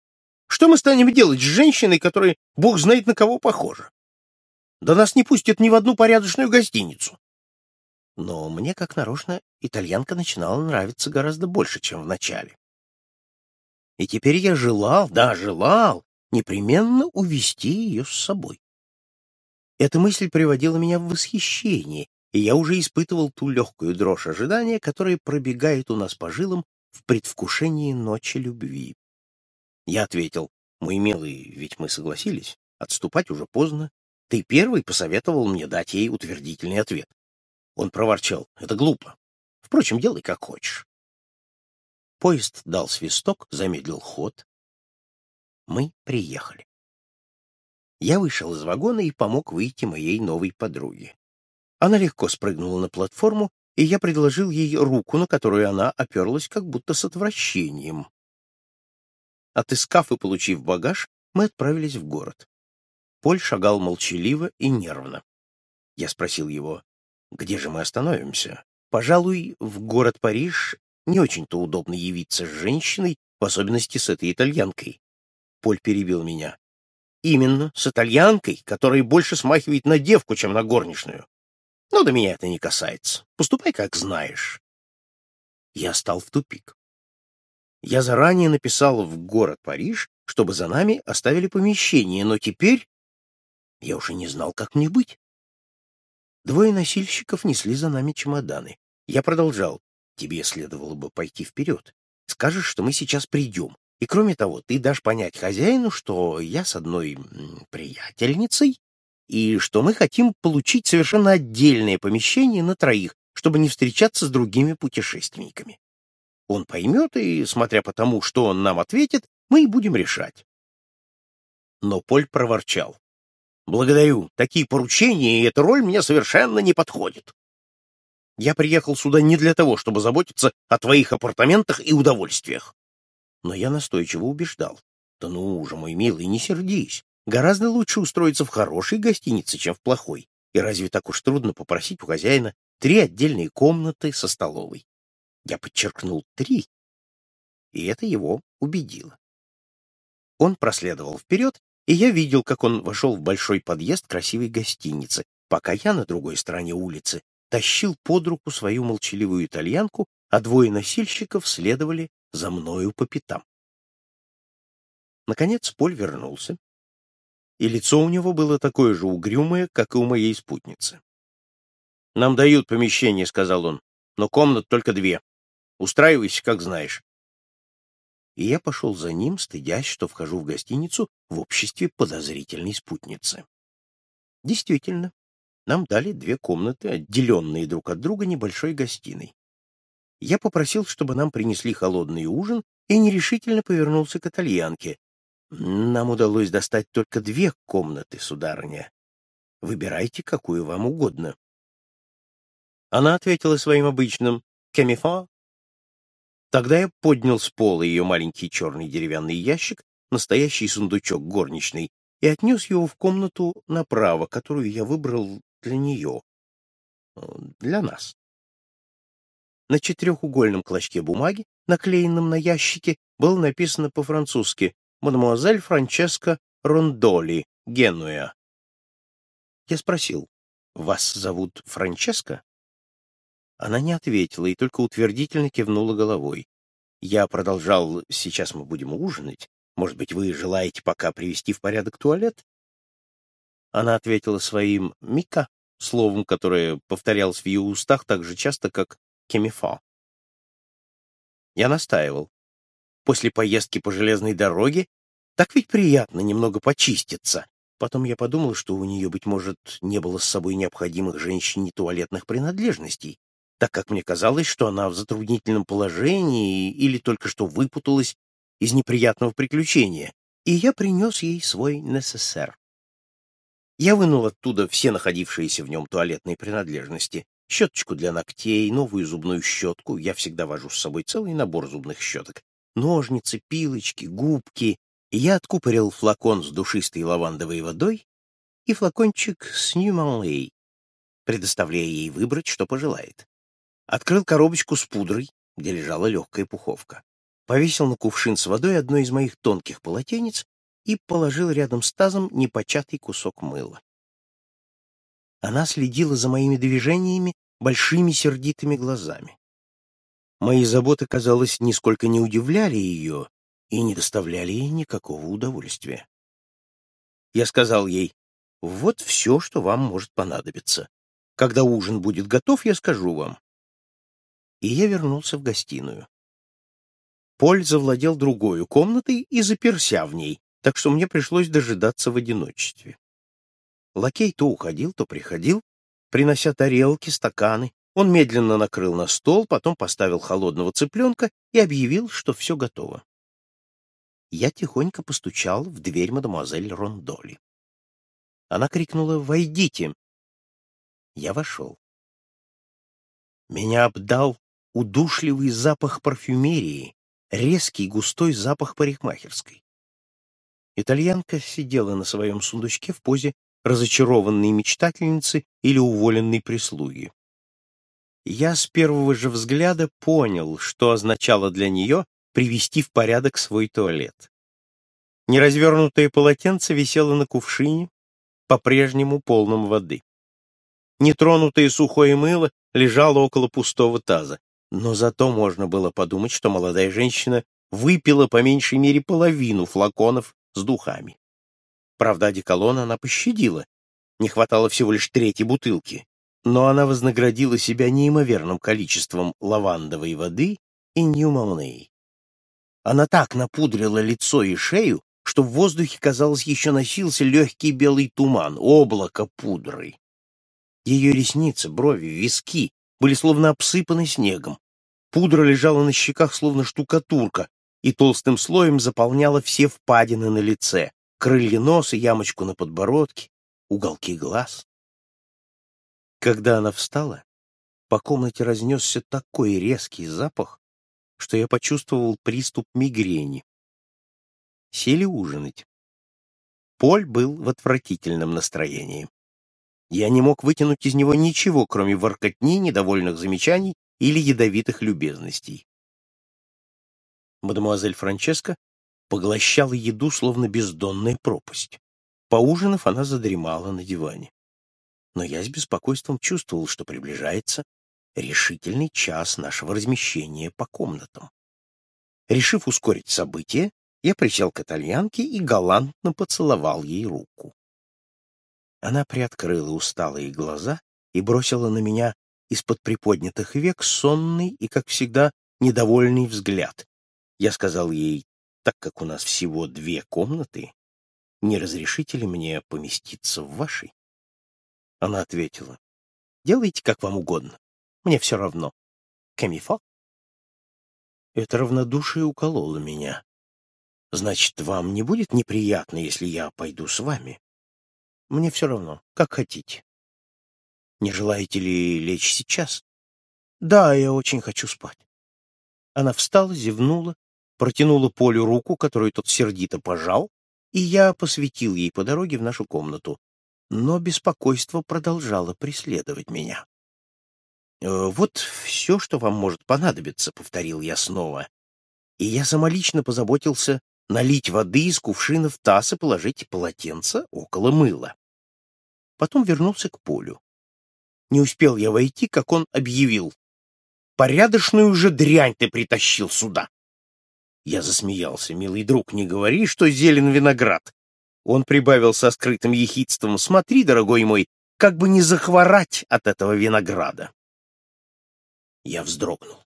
[SPEAKER 1] Что мы станем делать с женщиной, которая бог знает на кого похожа? Да нас не пустят ни в одну порядочную гостиницу. Но мне, как нарочно, итальянка начинала нравиться гораздо больше, чем в начале. И теперь я желал, да, желал, непременно увести ее с собой. Эта мысль приводила меня в восхищение, и я уже испытывал ту легкую дрожь ожидания, которая пробегает у нас по жилам в предвкушении ночи любви. Я ответил, мой милый, ведь мы согласились, отступать уже поздно. Ты первый посоветовал мне дать ей утвердительный ответ. Он проворчал, это глупо. Впрочем, делай как хочешь. Поезд дал свисток, замедлил ход. Мы приехали. Я вышел из вагона и помог выйти моей новой подруге. Она легко спрыгнула на платформу, и я предложил ей руку, на которую она оперлась как будто с отвращением. Отыскав и получив багаж, мы отправились в город. Поль шагал молчаливо и нервно. Я спросил его, где же мы остановимся? Пожалуй, в город Париж не очень-то удобно явиться с женщиной, в особенности с этой итальянкой. Поль перебил меня. Именно, с итальянкой, которая больше смахивает на девку, чем на горничную. Но до меня это не касается. Поступай, как знаешь. Я стал в тупик. Я заранее написал в город Париж, чтобы за нами оставили помещение, но теперь я уже не знал, как мне быть. Двое носильщиков несли за нами чемоданы. Я продолжал. Тебе следовало бы пойти вперед. Скажешь, что мы сейчас придем. И кроме того, ты дашь понять хозяину, что я с одной приятельницей, и что мы хотим получить совершенно отдельное помещение на троих, чтобы не встречаться с другими путешественниками. Он поймет, и, смотря по тому, что он нам ответит, мы и будем решать. Но Поль проворчал. «Благодарю. Такие поручения и эта роль мне совершенно не подходят. Я приехал сюда не для того, чтобы заботиться о твоих апартаментах и удовольствиях». Но я настойчиво убеждал. «Да ну уже, мой милый, не сердись. Гораздо лучше устроиться в хорошей гостинице, чем в плохой. И разве так уж трудно попросить у хозяина три отдельные комнаты со столовой. Я подчеркнул «три», и это его убедило. Он проследовал вперед, и я видел, как он вошел в большой подъезд красивой гостиницы, пока я на другой стороне улицы тащил под руку свою молчаливую итальянку, а двое носильщиков следовали за мною по пятам. Наконец Поль вернулся, и лицо у него было такое же угрюмое, как и у моей спутницы. «Нам дают помещение», — сказал он, — «но комнат только две. Устраивайся, как знаешь». И я пошел за ним, стыдясь, что вхожу в гостиницу в обществе подозрительной спутницы. Действительно, нам дали две комнаты, отделенные друг от друга небольшой гостиной. Я попросил, чтобы нам принесли холодный ужин, и нерешительно повернулся к итальянке. Нам удалось достать только две комнаты, сударыня. Выбирайте, какую вам угодно. Она ответила своим обычным «Кемифа». Тогда я поднял с пола ее маленький черный деревянный ящик, настоящий сундучок горничный, и отнес его в комнату направо, которую я выбрал для нее, для нас. На четырехугольном клочке бумаги, наклеенном на ящике, было написано по-французски мадемуазель Франческо Рондоли, Генуя. Я спросил, вас зовут Франческо? Она не ответила и только утвердительно кивнула головой. Я продолжал, сейчас мы будем ужинать. Может быть, вы желаете пока привести в порядок туалет? Она ответила своим «Мика», словом, которое повторялось в ее устах так же часто, как «кемифа». Я настаивал после поездки по железной дороге, так ведь приятно немного почиститься. Потом я подумал, что у нее, быть может, не было с собой необходимых женщине туалетных принадлежностей, так как мне казалось, что она в затруднительном положении или только что выпуталась из неприятного приключения, и я принес ей свой НССР. Я вынул оттуда все находившиеся в нем туалетные принадлежности, щеточку для ногтей, новую зубную щетку, я всегда вожу с собой целый набор зубных щеток, ножницы, пилочки, губки. Я откупорил флакон с душистой лавандовой водой и флакончик с Ньюманлей, предоставляя ей выбрать, что пожелает. Открыл коробочку с пудрой, где лежала легкая пуховка. Повесил на кувшин с водой одно из моих тонких полотенец и положил рядом с тазом непочатый кусок мыла. Она следила за моими движениями большими сердитыми глазами. Мои заботы, казалось, нисколько не удивляли ее и не доставляли ей никакого удовольствия. Я сказал ей, вот все, что вам может понадобиться. Когда ужин будет готов, я скажу вам. И я вернулся в гостиную. Поль завладел другой комнатой и заперся в ней, так что мне пришлось дожидаться в одиночестве. Лакей то уходил, то приходил, принося тарелки, стаканы, он медленно накрыл на стол, потом поставил холодного цыпленка и объявил, что все готово. Я тихонько постучал в дверь мадемуазель Рондоли. Она крикнула «Войдите!». Я вошел. Меня обдал удушливый запах парфюмерии, резкий густой запах парикмахерской. Итальянка сидела на своем сундучке в позе разочарованной мечтательницы или уволенной прислуги. Я с первого же взгляда понял, что означало для нее привести в порядок свой туалет. Неразвернутое полотенце висело на кувшине, по-прежнему полном воды. Нетронутое сухое мыло лежало около пустого таза, но зато можно было подумать, что молодая женщина выпила по меньшей мере половину флаконов с духами. Правда, одеколон она пощадила, не хватало всего лишь трети бутылки но она вознаградила себя неимоверным количеством лавандовой воды и ньюмалней. Она так напудрила лицо и шею, что в воздухе, казалось, еще носился легкий белый туман, облако пудры. Ее ресницы, брови, виски были словно обсыпаны снегом. Пудра лежала на щеках, словно штукатурка, и толстым слоем заполняла все впадины на лице, крылья носа, ямочку на подбородке, уголки глаз. Когда она встала, по комнате разнесся такой резкий запах, что я почувствовал приступ мигрени. Сели ужинать. Поль был в отвратительном настроении. Я не мог вытянуть из него ничего, кроме воркотни, недовольных замечаний или ядовитых любезностей. Мадемуазель Франческа поглощала еду, словно бездонная пропасть. Поужинав, она задремала на диване. Но я с беспокойством чувствовал, что приближается решительный час нашего размещения по комнатам. Решив ускорить события, я присел к итальянке и галантно поцеловал ей руку. Она приоткрыла усталые глаза и бросила на меня из-под приподнятых век сонный и, как всегда, недовольный взгляд. Я сказал ей, так как у нас всего две комнаты, не разрешите ли мне поместиться в вашей? Она ответила, делайте как вам угодно, мне все равно. Камифо? Это равнодушие укололо меня. Значит, вам не будет неприятно, если я пойду с вами? Мне все равно, как хотите. Не желаете ли лечь сейчас? Да, я очень хочу спать. Она встала, зевнула, протянула Полю руку, которую тот сердито пожал, и я посветил ей по дороге в нашу комнату. Но беспокойство продолжало преследовать меня. «Э, «Вот все, что вам может понадобиться», — повторил я снова. И я самолично позаботился налить воды из кувшина в таз и положить полотенце около мыла. Потом вернулся к полю. Не успел я войти, как он объявил. «Порядочную же дрянь ты притащил сюда!» Я засмеялся. «Милый друг, не говори, что зелен виноград!» Он прибавил со скрытым ехидством. «Смотри, дорогой мой, как бы не захворать от этого винограда!» Я вздрогнул.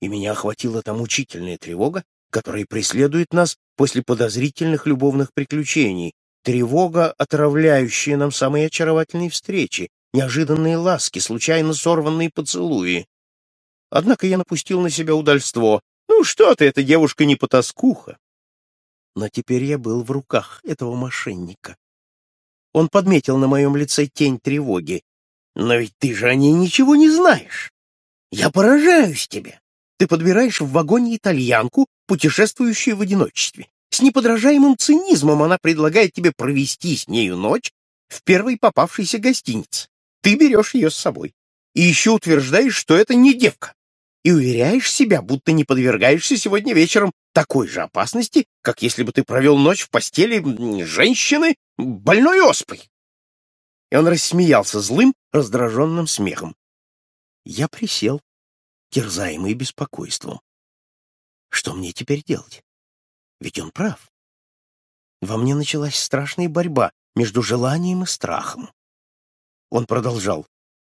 [SPEAKER 1] И меня охватила та мучительная тревога, которая преследует нас после подозрительных любовных приключений, тревога, отравляющая нам самые очаровательные встречи, неожиданные ласки, случайно сорванные поцелуи. Однако я напустил на себя удальство. Ну что ты, эта девушка не потаскуха. Но теперь я был в руках этого мошенника. Он подметил на моем лице тень тревоги. Но ведь ты же о ней ничего не знаешь. Я поражаюсь тебе. Ты подбираешь в вагоне итальянку, путешествующую в одиночестве. С неподражаемым цинизмом она предлагает тебе провести с нею ночь в первой попавшейся гостинице. Ты берешь ее с собой. И еще утверждаешь, что это не девка. И уверяешь себя, будто не подвергаешься сегодня вечером такой же опасности, как если бы ты провел ночь в постели женщины больной оспой. И он рассмеялся злым, раздраженным смехом. Я присел, терзаемый беспокойством. Что мне теперь делать? Ведь он прав. Во мне началась страшная борьба между желанием и страхом. Он продолжал.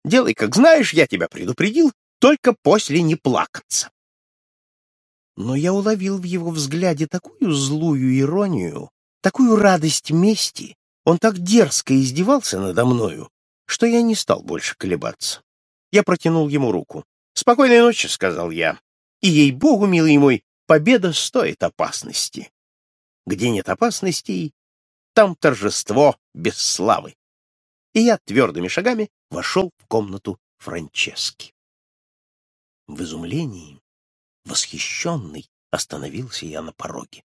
[SPEAKER 1] «Делай, как знаешь, я тебя предупредил, только после не плакаться». Но я уловил в его взгляде такую злую иронию, такую радость мести, он так дерзко издевался надо мною, что я не стал больше колебаться. Я протянул ему руку. «Спокойной ночи», — сказал я. «И, ей-богу, милый мой, победа стоит опасности. Где нет опасностей, там торжество без славы» и я твердыми шагами вошел в комнату Франчески. В изумлении, восхищенный, остановился я на пороге.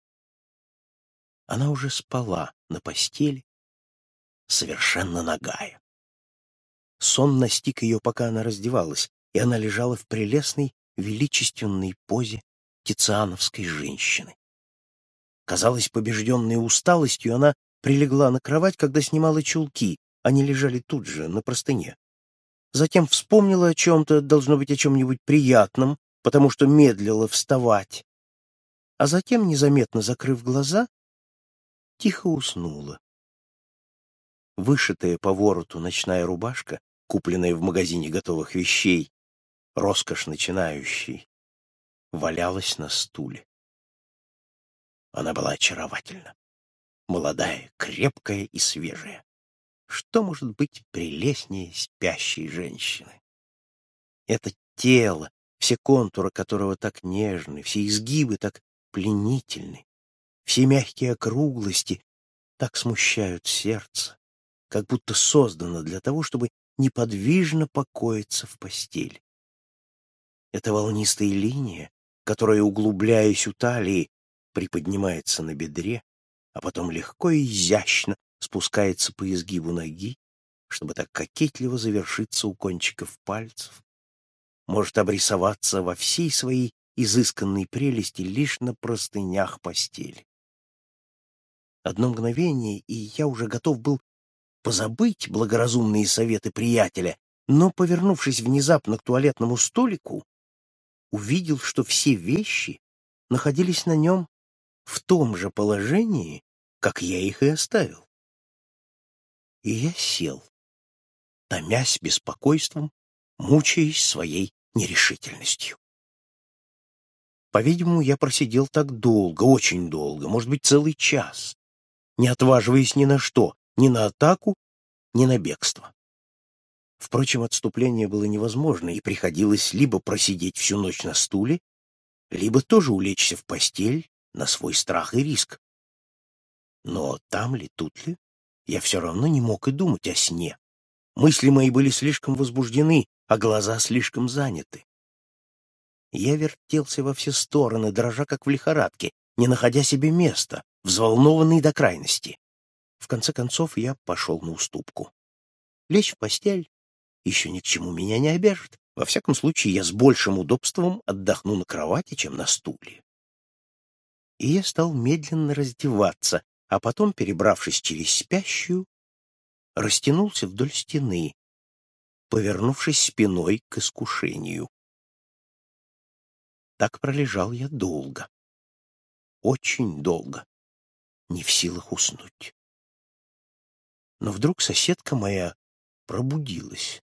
[SPEAKER 1] Она уже спала на постели, совершенно нагая. Сон настиг ее, пока она раздевалась, и она лежала в прелестной, величественной позе тициановской женщины. Казалось, побежденной усталостью, она прилегла на кровать, когда снимала чулки, они лежали тут же, на простыне. Затем вспомнила о чем-то, должно быть, о чем-нибудь приятном, потому что медлила вставать. А затем, незаметно закрыв глаза, тихо уснула. Вышитая по вороту ночная рубашка, купленная в магазине готовых вещей, роскошь начинающей, валялась на стуле. Она была очаровательна, молодая, крепкая и свежая. Что может быть прелестнее спящей женщины? Это тело, все контуры которого так нежны, все изгибы так пленительны, все мягкие округлости так смущают сердце, как будто создано для того, чтобы неподвижно покоиться в постели. Это волнистая линия, которая, углубляясь у талии, приподнимается на бедре, а потом легко и изящно спускается по изгибу ноги, чтобы так кокетливо завершиться у кончиков пальцев, может обрисоваться во всей своей изысканной прелести лишь на простынях постели. Одно мгновение, и я уже готов был позабыть благоразумные советы приятеля, но, повернувшись внезапно к туалетному столику, увидел, что все вещи находились на нем в том же положении, как я их и оставил. И я сел, томясь беспокойством, мучаясь своей нерешительностью. По-видимому, я просидел так долго, очень долго, может быть, целый час, не отваживаясь ни на что, ни на атаку, ни на бегство. Впрочем, отступление было невозможно, и приходилось либо просидеть всю ночь на стуле, либо тоже улечься в постель на свой страх и риск. Но там ли, тут ли, я все равно не мог и думать о сне. Мысли мои были слишком возбуждены, а глаза слишком заняты. Я вертелся во все стороны, дрожа как в лихорадке, не находя себе места, взволнованный до крайности. В конце концов я пошел на уступку. Лечь в постель еще ни к чему меня не обяжет. Во всяком случае, я с большим удобством отдохну на кровати, чем на стуле. И я стал медленно раздеваться, а потом, перебравшись через спящую, растянулся вдоль стены, повернувшись спиной к искушению. Так пролежал я долго, очень долго, не в силах уснуть. Но вдруг соседка моя пробудилась.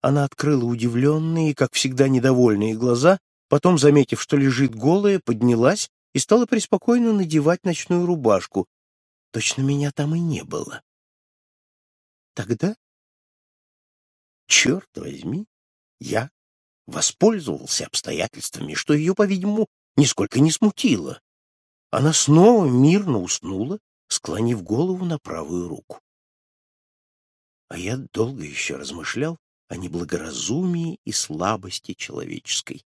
[SPEAKER 1] Она открыла удивленные как всегда, недовольные глаза, потом, заметив, что лежит голая, поднялась и стала преспокойно надевать ночную рубашку. Точно меня там и не было. Тогда, черт возьми, я воспользовался обстоятельствами, что ее, по-видимому, нисколько не смутило. Она снова мирно уснула, склонив голову на правую руку. А я долго еще размышлял о неблагоразумии и слабости человеческой.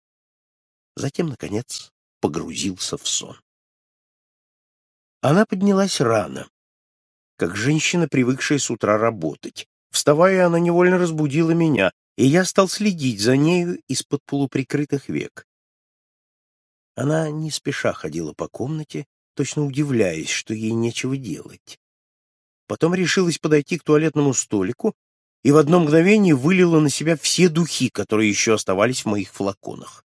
[SPEAKER 1] Затем, наконец, погрузился в сон. Она поднялась рано, как женщина, привыкшая с утра работать. Вставая, она невольно разбудила меня, и я стал следить за нею из-под полуприкрытых век. Она не спеша ходила по комнате, точно удивляясь, что ей нечего делать. Потом решилась подойти к туалетному столику и в одно мгновение вылила на себя все духи, которые еще оставались в моих флаконах.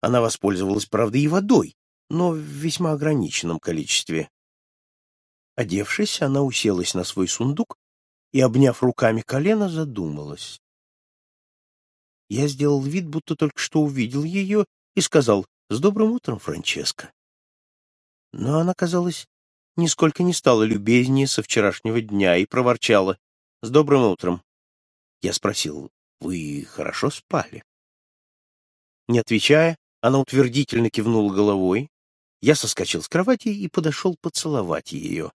[SPEAKER 1] Она воспользовалась, правда, и водой, но в весьма ограниченном количестве. Одевшись, она уселась на свой сундук и, обняв руками колено, задумалась. Я сделал вид, будто только что увидел ее, и сказал «С добрым утром, Франческо». Но она, казалось, нисколько не стала любезнее со вчерашнего дня и проворчала. «С добрым утром». Я спросил, «Вы хорошо спали?» Не отвечая, она утвердительно кивнула головой. Я соскочил с кровати и подошел поцеловать ее.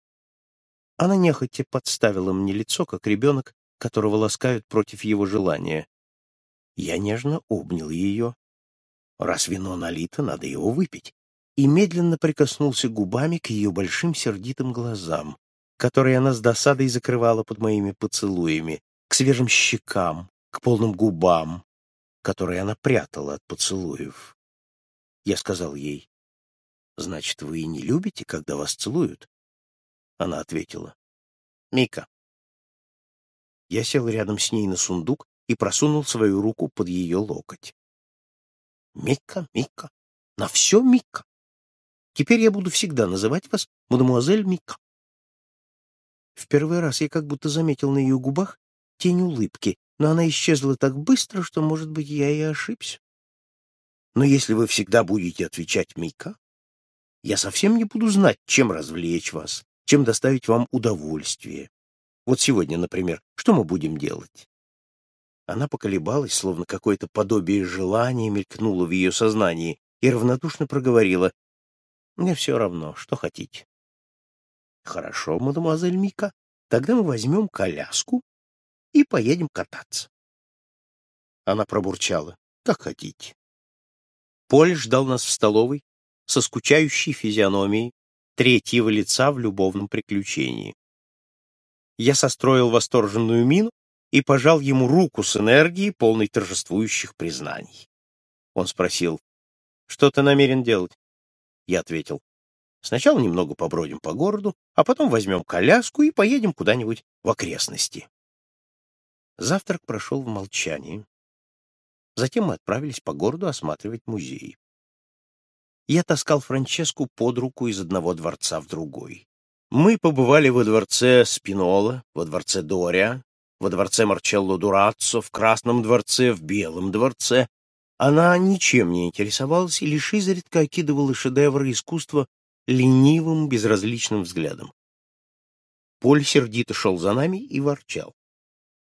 [SPEAKER 1] Она нехотя подставила мне лицо, как ребенок, которого ласкают против его желания. Я нежно обнял ее. Раз вино налито, надо его выпить и медленно прикоснулся губами к ее большим сердитым глазам, которые она с досадой закрывала под моими поцелуями, к свежим щекам, к полным губам, которые она прятала от поцелуев. Я сказал ей, «Значит, вы и не любите, когда вас целуют?» Она ответила, «Мика». Я сел рядом с ней на сундук и просунул свою руку под ее локоть. «Мика, Мика, на все Мика!» Теперь я буду всегда называть вас мадемуазель Мика. В первый раз я как будто заметил на ее губах тень улыбки, но она исчезла так быстро, что, может быть, я и ошибся. Но если вы всегда будете отвечать Мика, я совсем не буду знать, чем развлечь вас, чем доставить вам удовольствие. Вот сегодня, например, что мы будем делать? Она поколебалась, словно какое-то подобие желания мелькнуло в ее сознании, и равнодушно проговорила мне все равно, что хотите. Хорошо, мадемуазель Мика, тогда мы возьмем коляску и поедем кататься. Она пробурчала. Как хотите. Поль ждал нас в столовой со скучающей физиономией третьего лица в любовном приключении. Я состроил восторженную мину и пожал ему руку с энергией, полной торжествующих признаний. Он спросил, что ты намерен делать? Я ответил, сначала немного побродим по городу, а потом возьмем коляску и поедем куда-нибудь в окрестности. Завтрак прошел в молчании. Затем мы отправились по городу осматривать музеи. Я таскал Франческу под руку из одного дворца в другой. Мы побывали во дворце Спинола, во дворце Дориа, во дворце Марчелло Дураццо, в Красном дворце, в Белом дворце. Она ничем не интересовалась и лишь изредка окидывала шедевры искусства ленивым, безразличным взглядом. Поль сердито шел за нами и ворчал.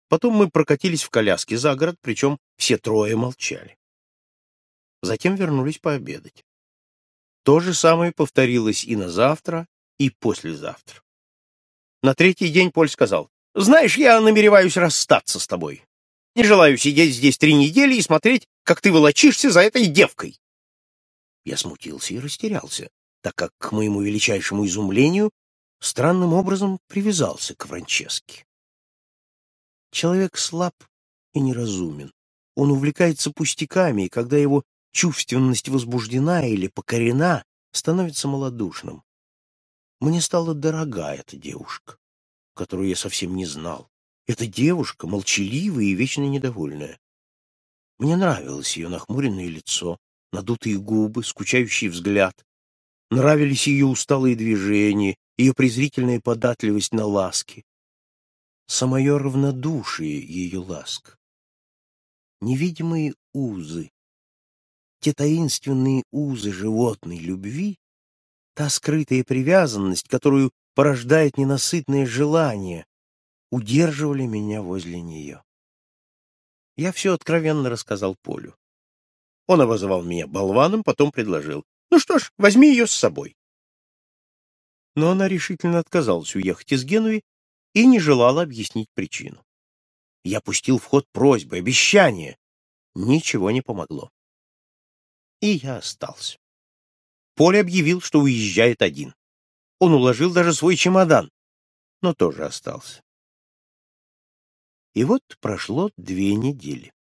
[SPEAKER 1] Потом мы прокатились в коляске за город, причем все трое молчали. Затем вернулись пообедать. То же самое повторилось и на завтра, и послезавтра. На третий день Поль сказал, «Знаешь, я намереваюсь расстаться с тобой. Не желаю сидеть здесь три недели и смотреть, как ты волочишься за этой девкой». Я смутился и растерялся, так как, к моему величайшему изумлению, странным образом привязался к Франческе. Человек слаб и неразумен. Он увлекается пустяками, и когда его чувственность возбуждена или покорена, становится малодушным. Мне стала дорога эта девушка, которую я совсем не знал. Эта девушка, молчаливая и вечно недовольная. Мне нравилось ее нахмуренное лицо, надутые губы, скучающий взгляд. Нравились ее усталые движения, ее презрительная податливость на ласки. Самое равнодушие ее ласк. Невидимые узы, те таинственные узы животной любви, Та скрытая привязанность, которую порождает ненасытное желание, удерживали меня возле нее. Я все откровенно рассказал Полю. Он обозвал меня болваном, потом предложил. «Ну что ж, возьми ее с собой». Но она решительно отказалась уехать из Генуи и не желала объяснить причину. Я пустил в ход просьбы, обещания. Ничего не помогло. И я остался. Поле объявил, что уезжает один. Он уложил даже свой чемодан, но тоже остался. И вот прошло две недели.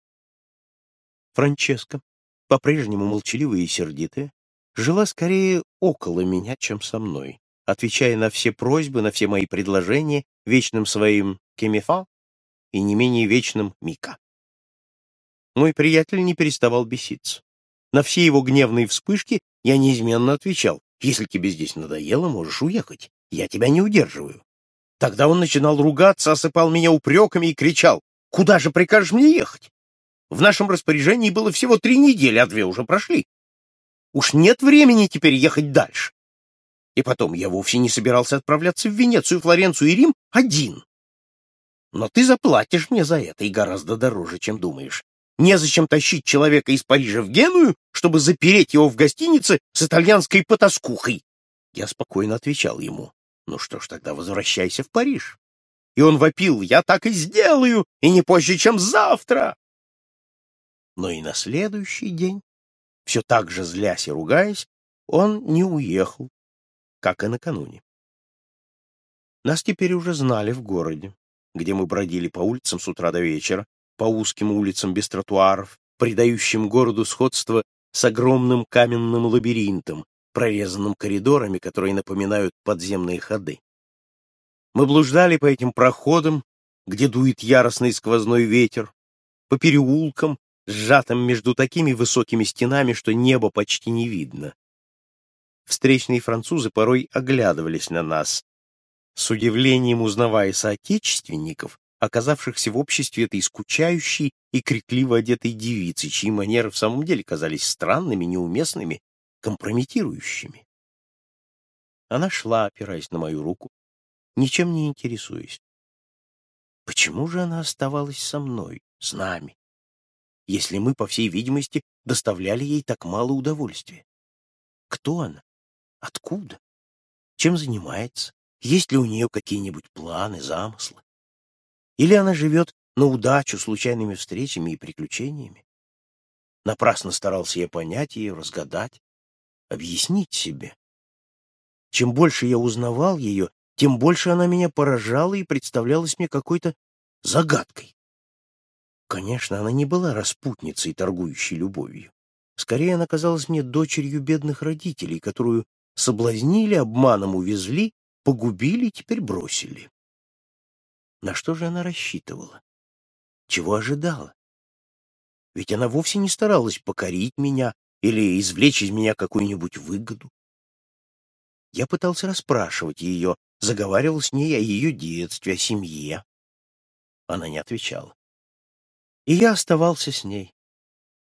[SPEAKER 1] Франческа, по-прежнему молчаливая и сердитая, жила скорее около меня, чем со мной, отвечая на все просьбы, на все мои предложения вечным своим «кемефа» и не менее вечным «мика». Мой приятель не переставал беситься. На все его гневные вспышки я неизменно отвечал, «Если тебе здесь надоело, можешь уехать. Я тебя не удерживаю». Тогда он начинал ругаться, осыпал меня упреками и кричал, «Куда же прикажешь мне ехать? В нашем распоряжении было всего три недели, а две уже прошли. Уж нет времени теперь ехать дальше. И потом, я вовсе не собирался отправляться в Венецию, Флоренцию и Рим один. Но ты заплатишь мне за это и гораздо дороже, чем думаешь. Незачем тащить человека из Парижа в Геную, чтобы запереть его в гостинице с итальянской потаскухой. Я спокойно отвечал ему. Ну что ж, тогда возвращайся в Париж. И он вопил, я так и сделаю, и не позже, чем завтра. Но и на следующий день, все так же злясь и ругаясь, он не уехал, как и накануне. Нас теперь уже знали в городе, где мы бродили по улицам с утра до вечера, по узким улицам без тротуаров, придающим городу сходство с огромным каменным лабиринтом, прорезанным коридорами, которые напоминают подземные ходы. Мы блуждали по этим проходам, где дует яростный сквозной ветер, по переулкам, сжатым между такими высокими стенами, что небо почти не видно. Встречные французы порой оглядывались на нас, с удивлением узнавая соотечественников, оказавшихся в обществе этой скучающей и крикливо одетой девицы, чьи манеры в самом деле казались странными, неуместными, компрометирующими. Она шла, опираясь на мою руку, ничем не интересуясь. Почему же она оставалась со мной, с нами, если мы, по всей видимости, доставляли ей так мало удовольствия? Кто она? Откуда? Чем занимается? Есть ли у нее какие-нибудь планы, замыслы? Или она живет на удачу случайными встречами и приключениями? Напрасно старался я понять ее, разгадать, объяснить себе. Чем больше я узнавал ее, тем больше она меня поражала и представлялась мне какой-то загадкой. Конечно, она не была распутницей, торгующей любовью. Скорее, она казалась мне дочерью бедных родителей, которую соблазнили, обманом увезли, погубили и теперь бросили. На что же она рассчитывала? Чего ожидала? Ведь она вовсе не старалась покорить меня или извлечь из меня какую-нибудь выгоду. Я пытался расспрашивать ее, заговаривал с ней о ее детстве, о семье. Она не отвечала. И я оставался с ней,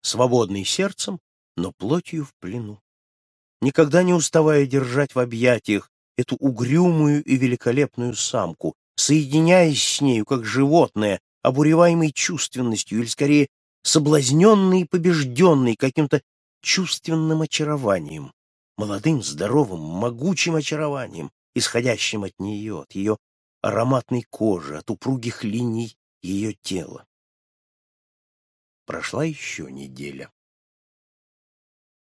[SPEAKER 1] свободный сердцем, но плотью в плену, никогда не уставая держать в объятиях эту угрюмую и великолепную самку, соединяясь с нею, как животное, обуреваемый чувственностью, или скорее соблазненный и побежденный каким-то чувственным очарованием, молодым, здоровым, могучим очарованием, исходящим от нее, от ее ароматной кожи, от упругих линий ее тела. Прошла еще неделя.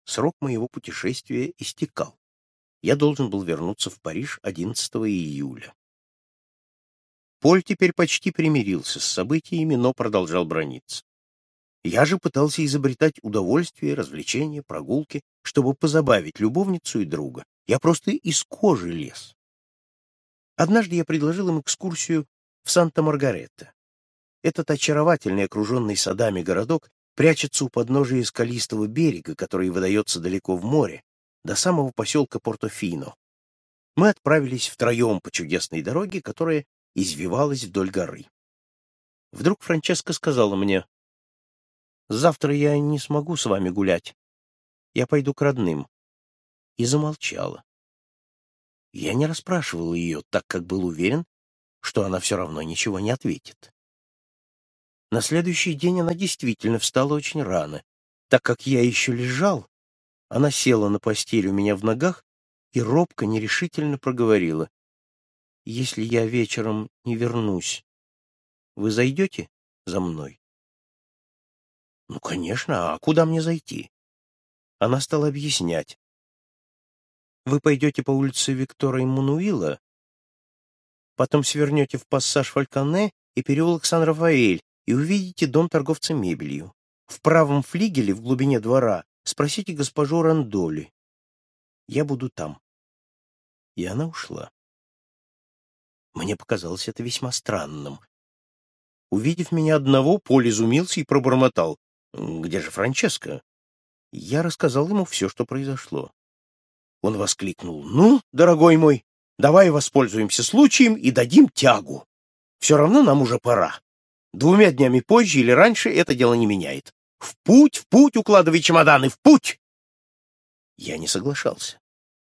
[SPEAKER 1] Срок моего путешествия истекал. Я должен был вернуться в Париж 11 июля. Поль теперь почти примирился с событиями, но продолжал брониться. Я же пытался изобретать удовольствие, развлечения, прогулки, чтобы позабавить любовницу и друга. Я просто из кожи лез. Однажды я предложил им экскурсию в Санта-Маргаретта. Этот очаровательный, окруженный садами городок прячется у подножия скалистого берега, который выдается далеко в море, до самого поселка Портофино. Мы отправились втроем по чудесной дороге, которая извивалась вдоль горы. Вдруг Франческа сказала мне, «Завтра я не смогу с вами гулять. Я пойду к родным». И замолчала. Я не расспрашивал ее, так как был уверен, что она все равно ничего не ответит. На следующий день она действительно встала очень рано. Так как я еще лежал, она села на постель у меня в ногах и робко, нерешительно проговорила. «Если я вечером не вернусь, вы зайдете за мной?» «Ну, конечно, а куда мне зайти?» Она стала объяснять. «Вы пойдете по улице Виктора Эммануила, потом свернете в пассаж Фальконе и переулок Сан-Рафаэль, и увидите дом торговца мебелью. В правом флигеле, в глубине двора, спросите госпожу Рандоли. Я буду там. И она ушла. Мне показалось это весьма странным. Увидев меня одного, Поль изумился и пробормотал. «Где же Франческа?» Я рассказал ему все, что произошло. Он воскликнул. «Ну, дорогой мой, давай воспользуемся случаем и дадим тягу. Все равно нам уже пора. Двумя днями позже или раньше это дело не меняет. В путь, в путь, укладывай чемоданы, в путь! Я не соглашался.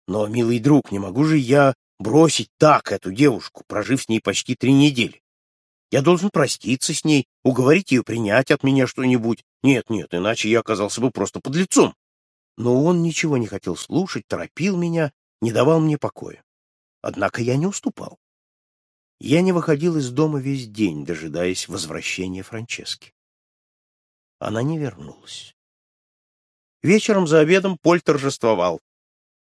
[SPEAKER 1] Но, милый друг, не могу же я бросить так эту девушку, прожив с ней почти три недели. Я должен проститься с ней, уговорить ее принять от меня что-нибудь. Нет, нет, иначе я оказался бы просто под лицом. Но он ничего не хотел слушать, торопил меня, не давал мне покоя. Однако я не уступал. Я не выходил из дома весь день, дожидаясь возвращения Франчески. Она не вернулась. Вечером за обедом Поль торжествовал.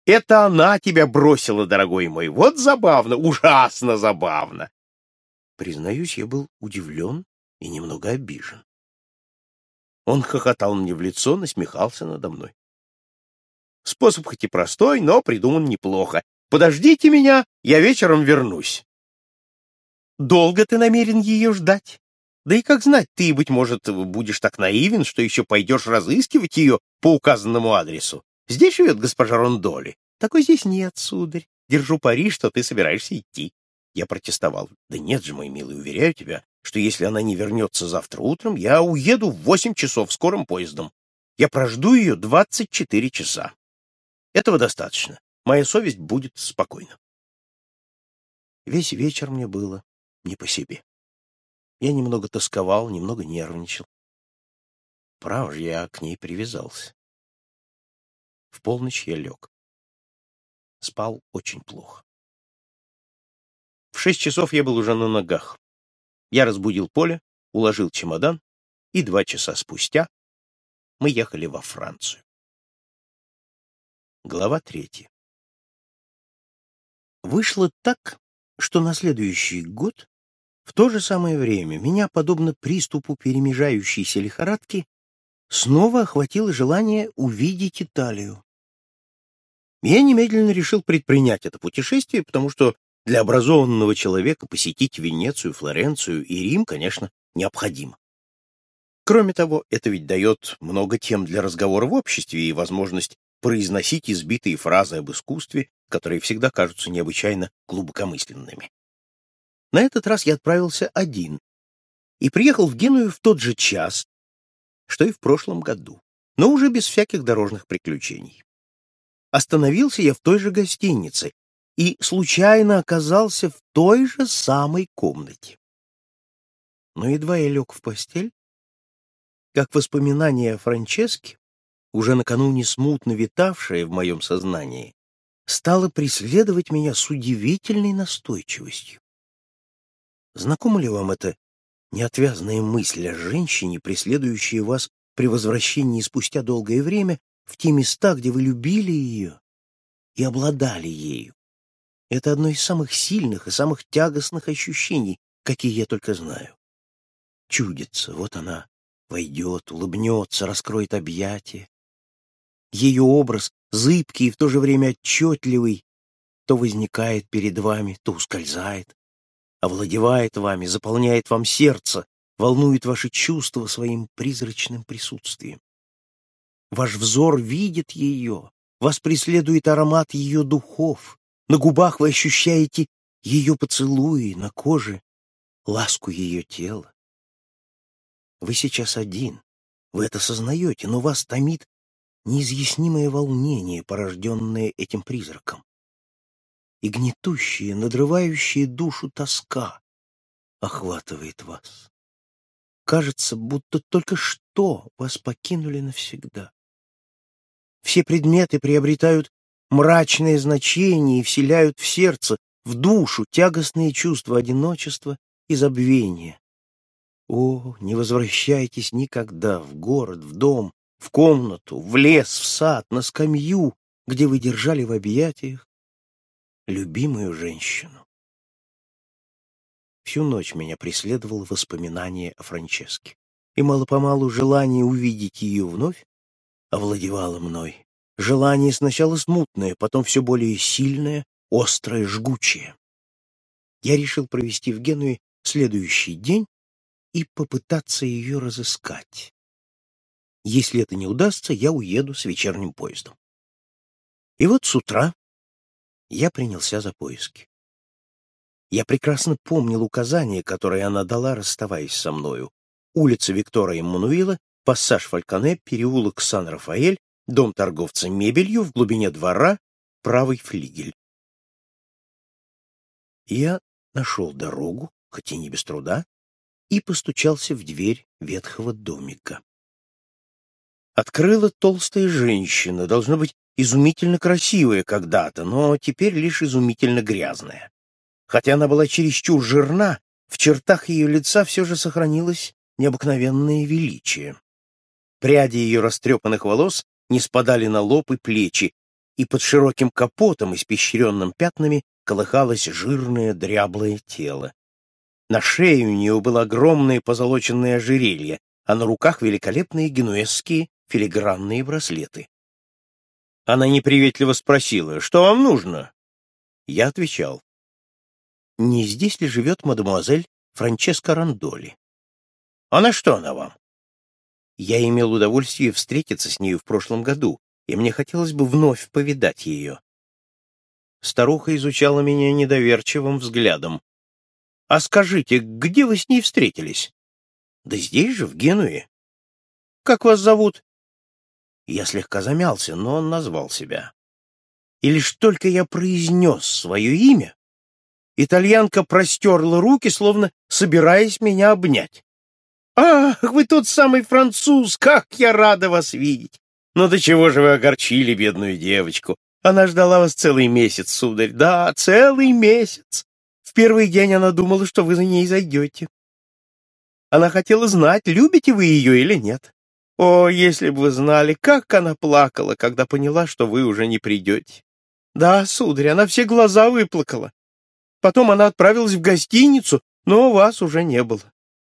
[SPEAKER 1] «Это она тебя бросила, дорогой мой! Вот забавно, ужасно забавно!» Признаюсь, я был удивлен и немного обижен. Он хохотал мне в лицо, насмехался надо мной. Способ хоть и простой, но придуман неплохо. Подождите меня, я вечером вернусь. Долго ты намерен ее ждать? Да и как знать, ты, быть может, будешь так наивен, что еще пойдешь разыскивать ее по указанному адресу. Здесь живет госпожа Рондоли. Такой здесь нет, сударь. Держу пари, что ты собираешься идти. Я протестовал. Да нет же, мой милый, уверяю тебя, что если она не вернется завтра утром, я уеду в восемь часов скорым поездом. Я прожду ее двадцать четыре часа. Этого достаточно. Моя совесть будет спокойна. Весь вечер мне было не по себе. Я немного тосковал, немного нервничал. Прав же, я к ней привязался. В полночь я лег. Спал очень плохо. В шесть часов я был уже на ногах. Я разбудил Поле, уложил чемодан, и два часа спустя мы ехали во Францию. Глава третья. Вышло так, что на следующий год в то же самое время меня, подобно приступу перемежающейся лихорадки, снова охватило желание увидеть Италию. Я немедленно решил предпринять это путешествие, потому что для образованного человека посетить Венецию, Флоренцию и Рим, конечно, необходимо. Кроме того, это ведь дает много тем для разговора в обществе и возможность произносить избитые фразы об искусстве, которые всегда кажутся необычайно глубокомысленными. На этот раз я отправился один и приехал в Геную в тот же час, что и в прошлом году, но уже без всяких дорожных приключений. Остановился я в той же гостинице и случайно оказался в той же самой комнате. Но едва я лег в постель, как воспоминание о Франческе, уже накануне смутно витавшее в моем сознании, стало преследовать меня с удивительной настойчивостью. Знакома ли вам эта неотвязная мысль о женщине, преследующей вас при возвращении спустя долгое время в те места, где вы любили ее и обладали ею? Это одно из самых сильных и самых тягостных ощущений, какие я только знаю. Чудится, вот она войдет, улыбнется, раскроет объятия. Ее образ, зыбкий и в то же время отчетливый, то возникает перед вами, то ускользает, овладевает вами, заполняет вам сердце, волнует ваши чувства своим призрачным присутствием. Ваш взор видит ее, вас преследует аромат ее духов, на губах вы ощущаете ее поцелуи, на коже ласку ее тела. Вы сейчас один, вы это сознаете, но вас томит неизъяснимое волнение, порожденное этим призраком и гнетущая, надрывающая душу тоска охватывает вас. Кажется, будто только что вас покинули навсегда. Все предметы приобретают мрачное значение и вселяют в сердце, в душу тягостные чувства одиночества и забвения. О, не возвращайтесь никогда в город, в дом, в комнату, в лес, в сад, на скамью, где вы держали в объятиях любимую женщину. Всю ночь меня преследовало воспоминание о Франческе, и мало-помалу желание увидеть ее вновь овладевало мной. Желание сначала смутное, потом все более сильное, острое, жгучее. Я решил провести в Генуе следующий день и попытаться ее разыскать. Если это не удастся, я уеду с вечерним поездом. И вот с утра я принялся за поиски. Я прекрасно помнил указания, которые она дала, расставаясь со мною. Улица Виктора Эммануила, пассаж Фальконе, переулок Сан-Рафаэль, дом торговца мебелью, в глубине двора, правый флигель. Я нашел дорогу, хоть и не без труда, и постучался в дверь ветхого домика. Открыла толстая женщина, должно быть, изумительно красивая когда-то, но теперь лишь изумительно грязная. Хотя она была чересчур жирна, в чертах ее лица все же сохранилось необыкновенное величие. Пряди ее растрепанных волос не спадали на лоб и плечи, и под широким капотом, испещренным пятнами, колыхалось жирное дряблое тело. На шее у нее было огромное позолоченное ожерелье, а на руках великолепные генуэзские филигранные браслеты. Она неприветливо спросила, что вам нужно? Я отвечал. Не здесь ли живет мадемуазель Франческа Рандоли? А на что она вам? Я имел удовольствие встретиться с нею в прошлом году, и мне хотелось бы вновь повидать ее. Старуха изучала меня недоверчивым взглядом. «А скажите, где вы с ней встретились?» «Да здесь же, в Генуе». «Как вас зовут?» Я слегка замялся, но он назвал себя. И лишь только я произнес свое имя, итальянка простерла руки, словно собираясь меня обнять. «Ах, вы тот самый француз! Как я рада вас видеть! Но ну, до чего же вы огорчили бедную девочку? Она ждала вас целый месяц, сударь. Да, целый месяц. В первый день она думала, что вы за ней зайдете. Она хотела знать, любите вы ее или нет. О, если бы вы знали, как она плакала, когда поняла, что вы уже не придете. Да, сударь, она все глаза выплакала. Потом она отправилась в гостиницу, но вас уже не было.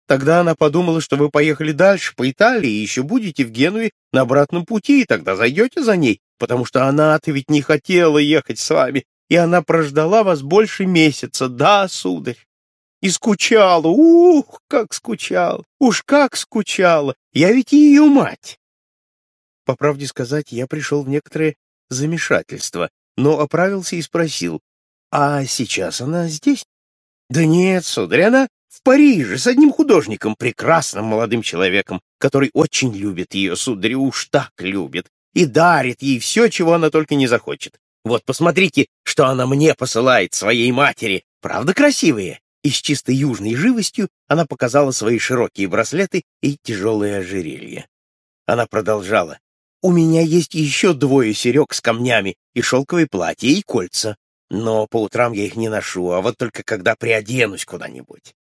[SPEAKER 1] Тогда она подумала, что вы поехали дальше, по Италии, и еще будете в Генуе на обратном пути, и тогда зайдете за ней, потому что она-то ведь не хотела ехать с вами, и она прождала вас больше месяца, да, сударь? И скучала, ух, как скучала, уж как скучала, я ведь ее мать. По правде сказать, я пришел в некоторое замешательство, но оправился и спросил, а сейчас она здесь? Да нет, сударь, она в Париже с одним художником, прекрасным молодым человеком, который очень любит ее, сударь, уж так любит, и дарит ей все, чего она только не захочет. Вот посмотрите, что она мне посылает своей матери. Правда красивые? И с чисто южной живостью она показала свои широкие браслеты и тяжелые ожерелья. Она продолжала. «У меня есть еще двое серег с камнями и шелковое платье, и кольца. Но по утрам я их не ношу, а вот только когда приоденусь куда-нибудь.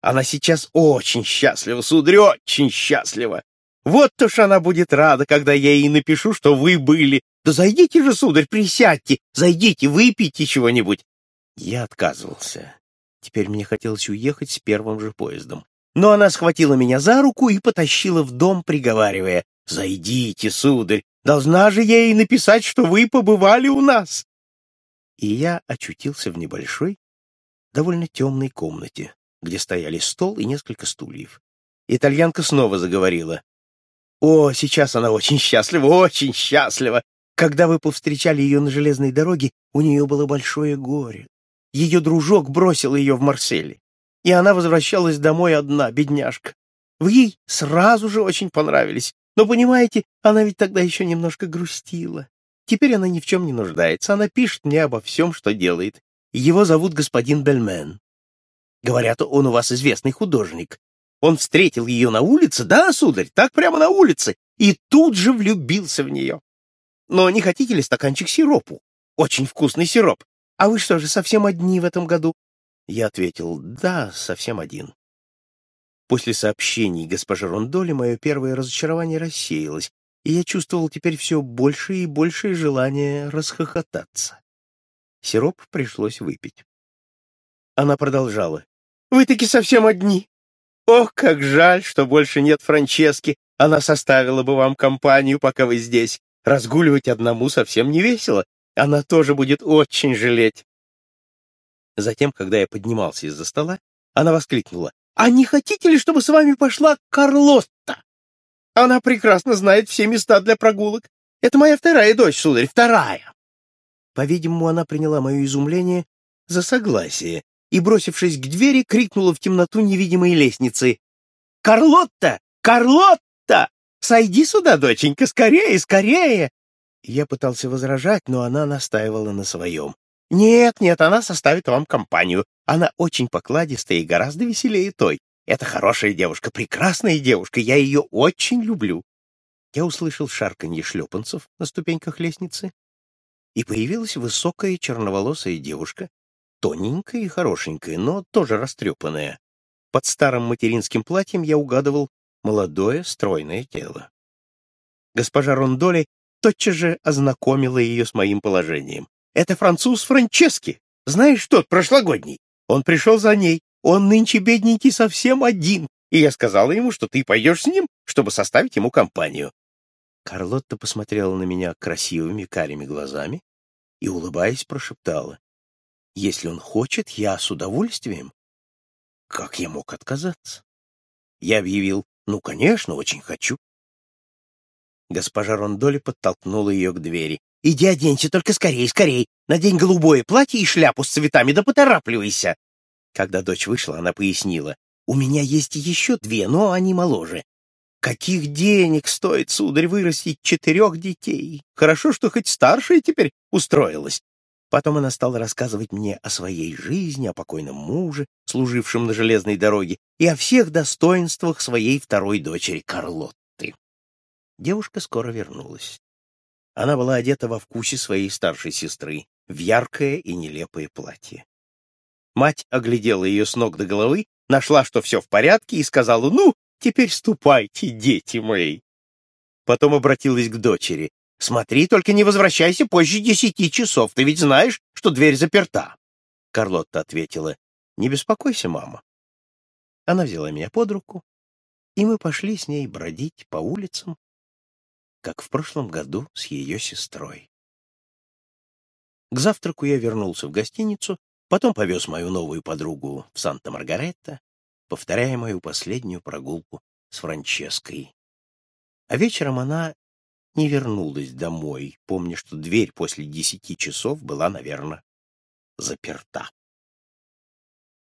[SPEAKER 1] Она сейчас очень счастлива, сударь, очень счастлива. Вот-то ж она будет рада, когда я ей напишу, что вы были. Да зайдите же, сударь, присядьте, зайдите, выпейте чего-нибудь. Я отказывался. Теперь мне хотелось уехать с первым же поездом. Но она схватила меня за руку и потащила в дом, приговаривая, «Зайдите, сударь, должна же я ей написать, что вы побывали у нас» и я очутился в небольшой, довольно темной комнате, где стояли стол и несколько стульев. Итальянка снова заговорила. «О, сейчас она очень счастлива, очень счастлива! Когда вы повстречали ее на железной дороге, у нее было большое горе. Ее дружок бросил ее в Марселе, и она возвращалась домой одна, бедняжка. Вы ей сразу же очень понравились, но, понимаете, она ведь тогда еще немножко грустила. Теперь она ни в чем не нуждается. Она пишет мне обо всем, что делает. Его зовут господин Бельмен. Говорят, он у вас известный художник. Он встретил ее на улице, да, сударь, так прямо на улице, и тут же влюбился в нее. Но не хотите ли стаканчик сиропу? Очень вкусный сироп. А вы что же, совсем одни в этом году? Я ответил, да, совсем один. После сообщений госпожи Рондоли мое первое разочарование рассеялось, и я чувствовал теперь все больше и большее желание расхохотаться. Сироп пришлось выпить. Она продолжала. «Вы таки совсем одни. Ох, как жаль, что больше нет Франчески. Она составила бы вам компанию, пока вы здесь. Разгуливать одному совсем не весело. Она тоже будет очень жалеть». Затем, когда я поднимался из-за стола, она воскликнула. «А не хотите ли, чтобы с вами пошла Карлотта?» Она прекрасно знает все места для прогулок. Это моя вторая дочь, сударь, вторая. По-видимому, она приняла мое изумление за согласие и, бросившись к двери, крикнула в темноту невидимой лестницы. «Карлотта! Карлотта! Сойди сюда, доченька, скорее, скорее!» Я пытался возражать, но она настаивала на своем. «Нет, нет, она составит вам компанию. Она очень покладистая и гораздо веселее той. Это хорошая девушка, прекрасная девушка, я ее очень люблю. Я услышал шарканье шлепанцев на ступеньках лестницы, и появилась высокая черноволосая девушка, тоненькая и хорошенькая, но тоже растрепанная. Под старым материнским платьем я угадывал молодое, стройное тело. Госпожа Рондоли тотчас же ознакомила ее с моим положением. «Это француз Франчески. Знаешь, тот, прошлогодний. Он пришел за ней. Он нынче, бедненький, совсем один, и я сказала ему, что ты пойдешь с ним, чтобы составить ему компанию. Карлотта посмотрела на меня красивыми карими глазами и, улыбаясь, прошептала. «Если он хочет, я с удовольствием». Как я мог отказаться? Я объявил, «Ну, конечно, очень хочу». Госпожа Рондоли подтолкнула ее к двери. «Иди оденься, только скорей, скорей. Надень голубое платье и шляпу с цветами, да поторапливайся. Когда дочь вышла, она пояснила. «У меня есть еще две, но они моложе. Каких денег стоит, сударь, вырастить четырех детей? Хорошо, что хоть старшая теперь устроилась». Потом она стала рассказывать мне о своей жизни, о покойном муже, служившем на железной дороге, и о всех достоинствах своей второй дочери Карлотты. Девушка скоро вернулась. Она была одета во вкусе своей старшей сестры, в яркое и нелепое платье. Мать оглядела ее с ног до головы, нашла, что все в порядке, и сказала, «Ну, теперь ступайте, дети мои». Потом обратилась к дочери. «Смотри, только не возвращайся позже десяти часов, ты ведь знаешь, что дверь заперта». Карлотта ответила, «Не беспокойся, мама». Она взяла меня под руку, и мы пошли с ней бродить по улицам, как в прошлом году с ее сестрой. К завтраку я вернулся в гостиницу, потом повез мою новую подругу в Санта-Маргаретта, повторяя мою последнюю прогулку с Франческой. А вечером она не вернулась домой, помня, что дверь после десяти часов была, наверное, заперта.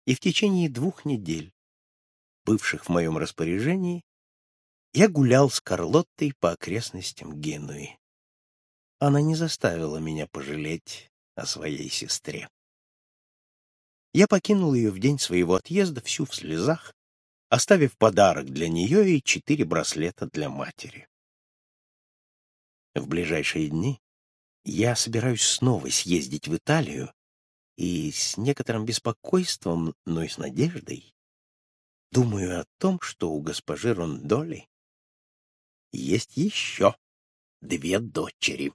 [SPEAKER 1] И в течение двух недель, бывших в моем распоряжении, я гулял с Карлоттой по окрестностям Генуи. Она не заставила меня пожалеть о своей сестре. Я покинул ее в день своего отъезда всю в слезах, оставив подарок для нее и четыре браслета для матери. В ближайшие дни я собираюсь снова съездить в Италию и с некоторым беспокойством, но и с надеждой думаю о том, что у госпожи Рондоли есть еще две дочери.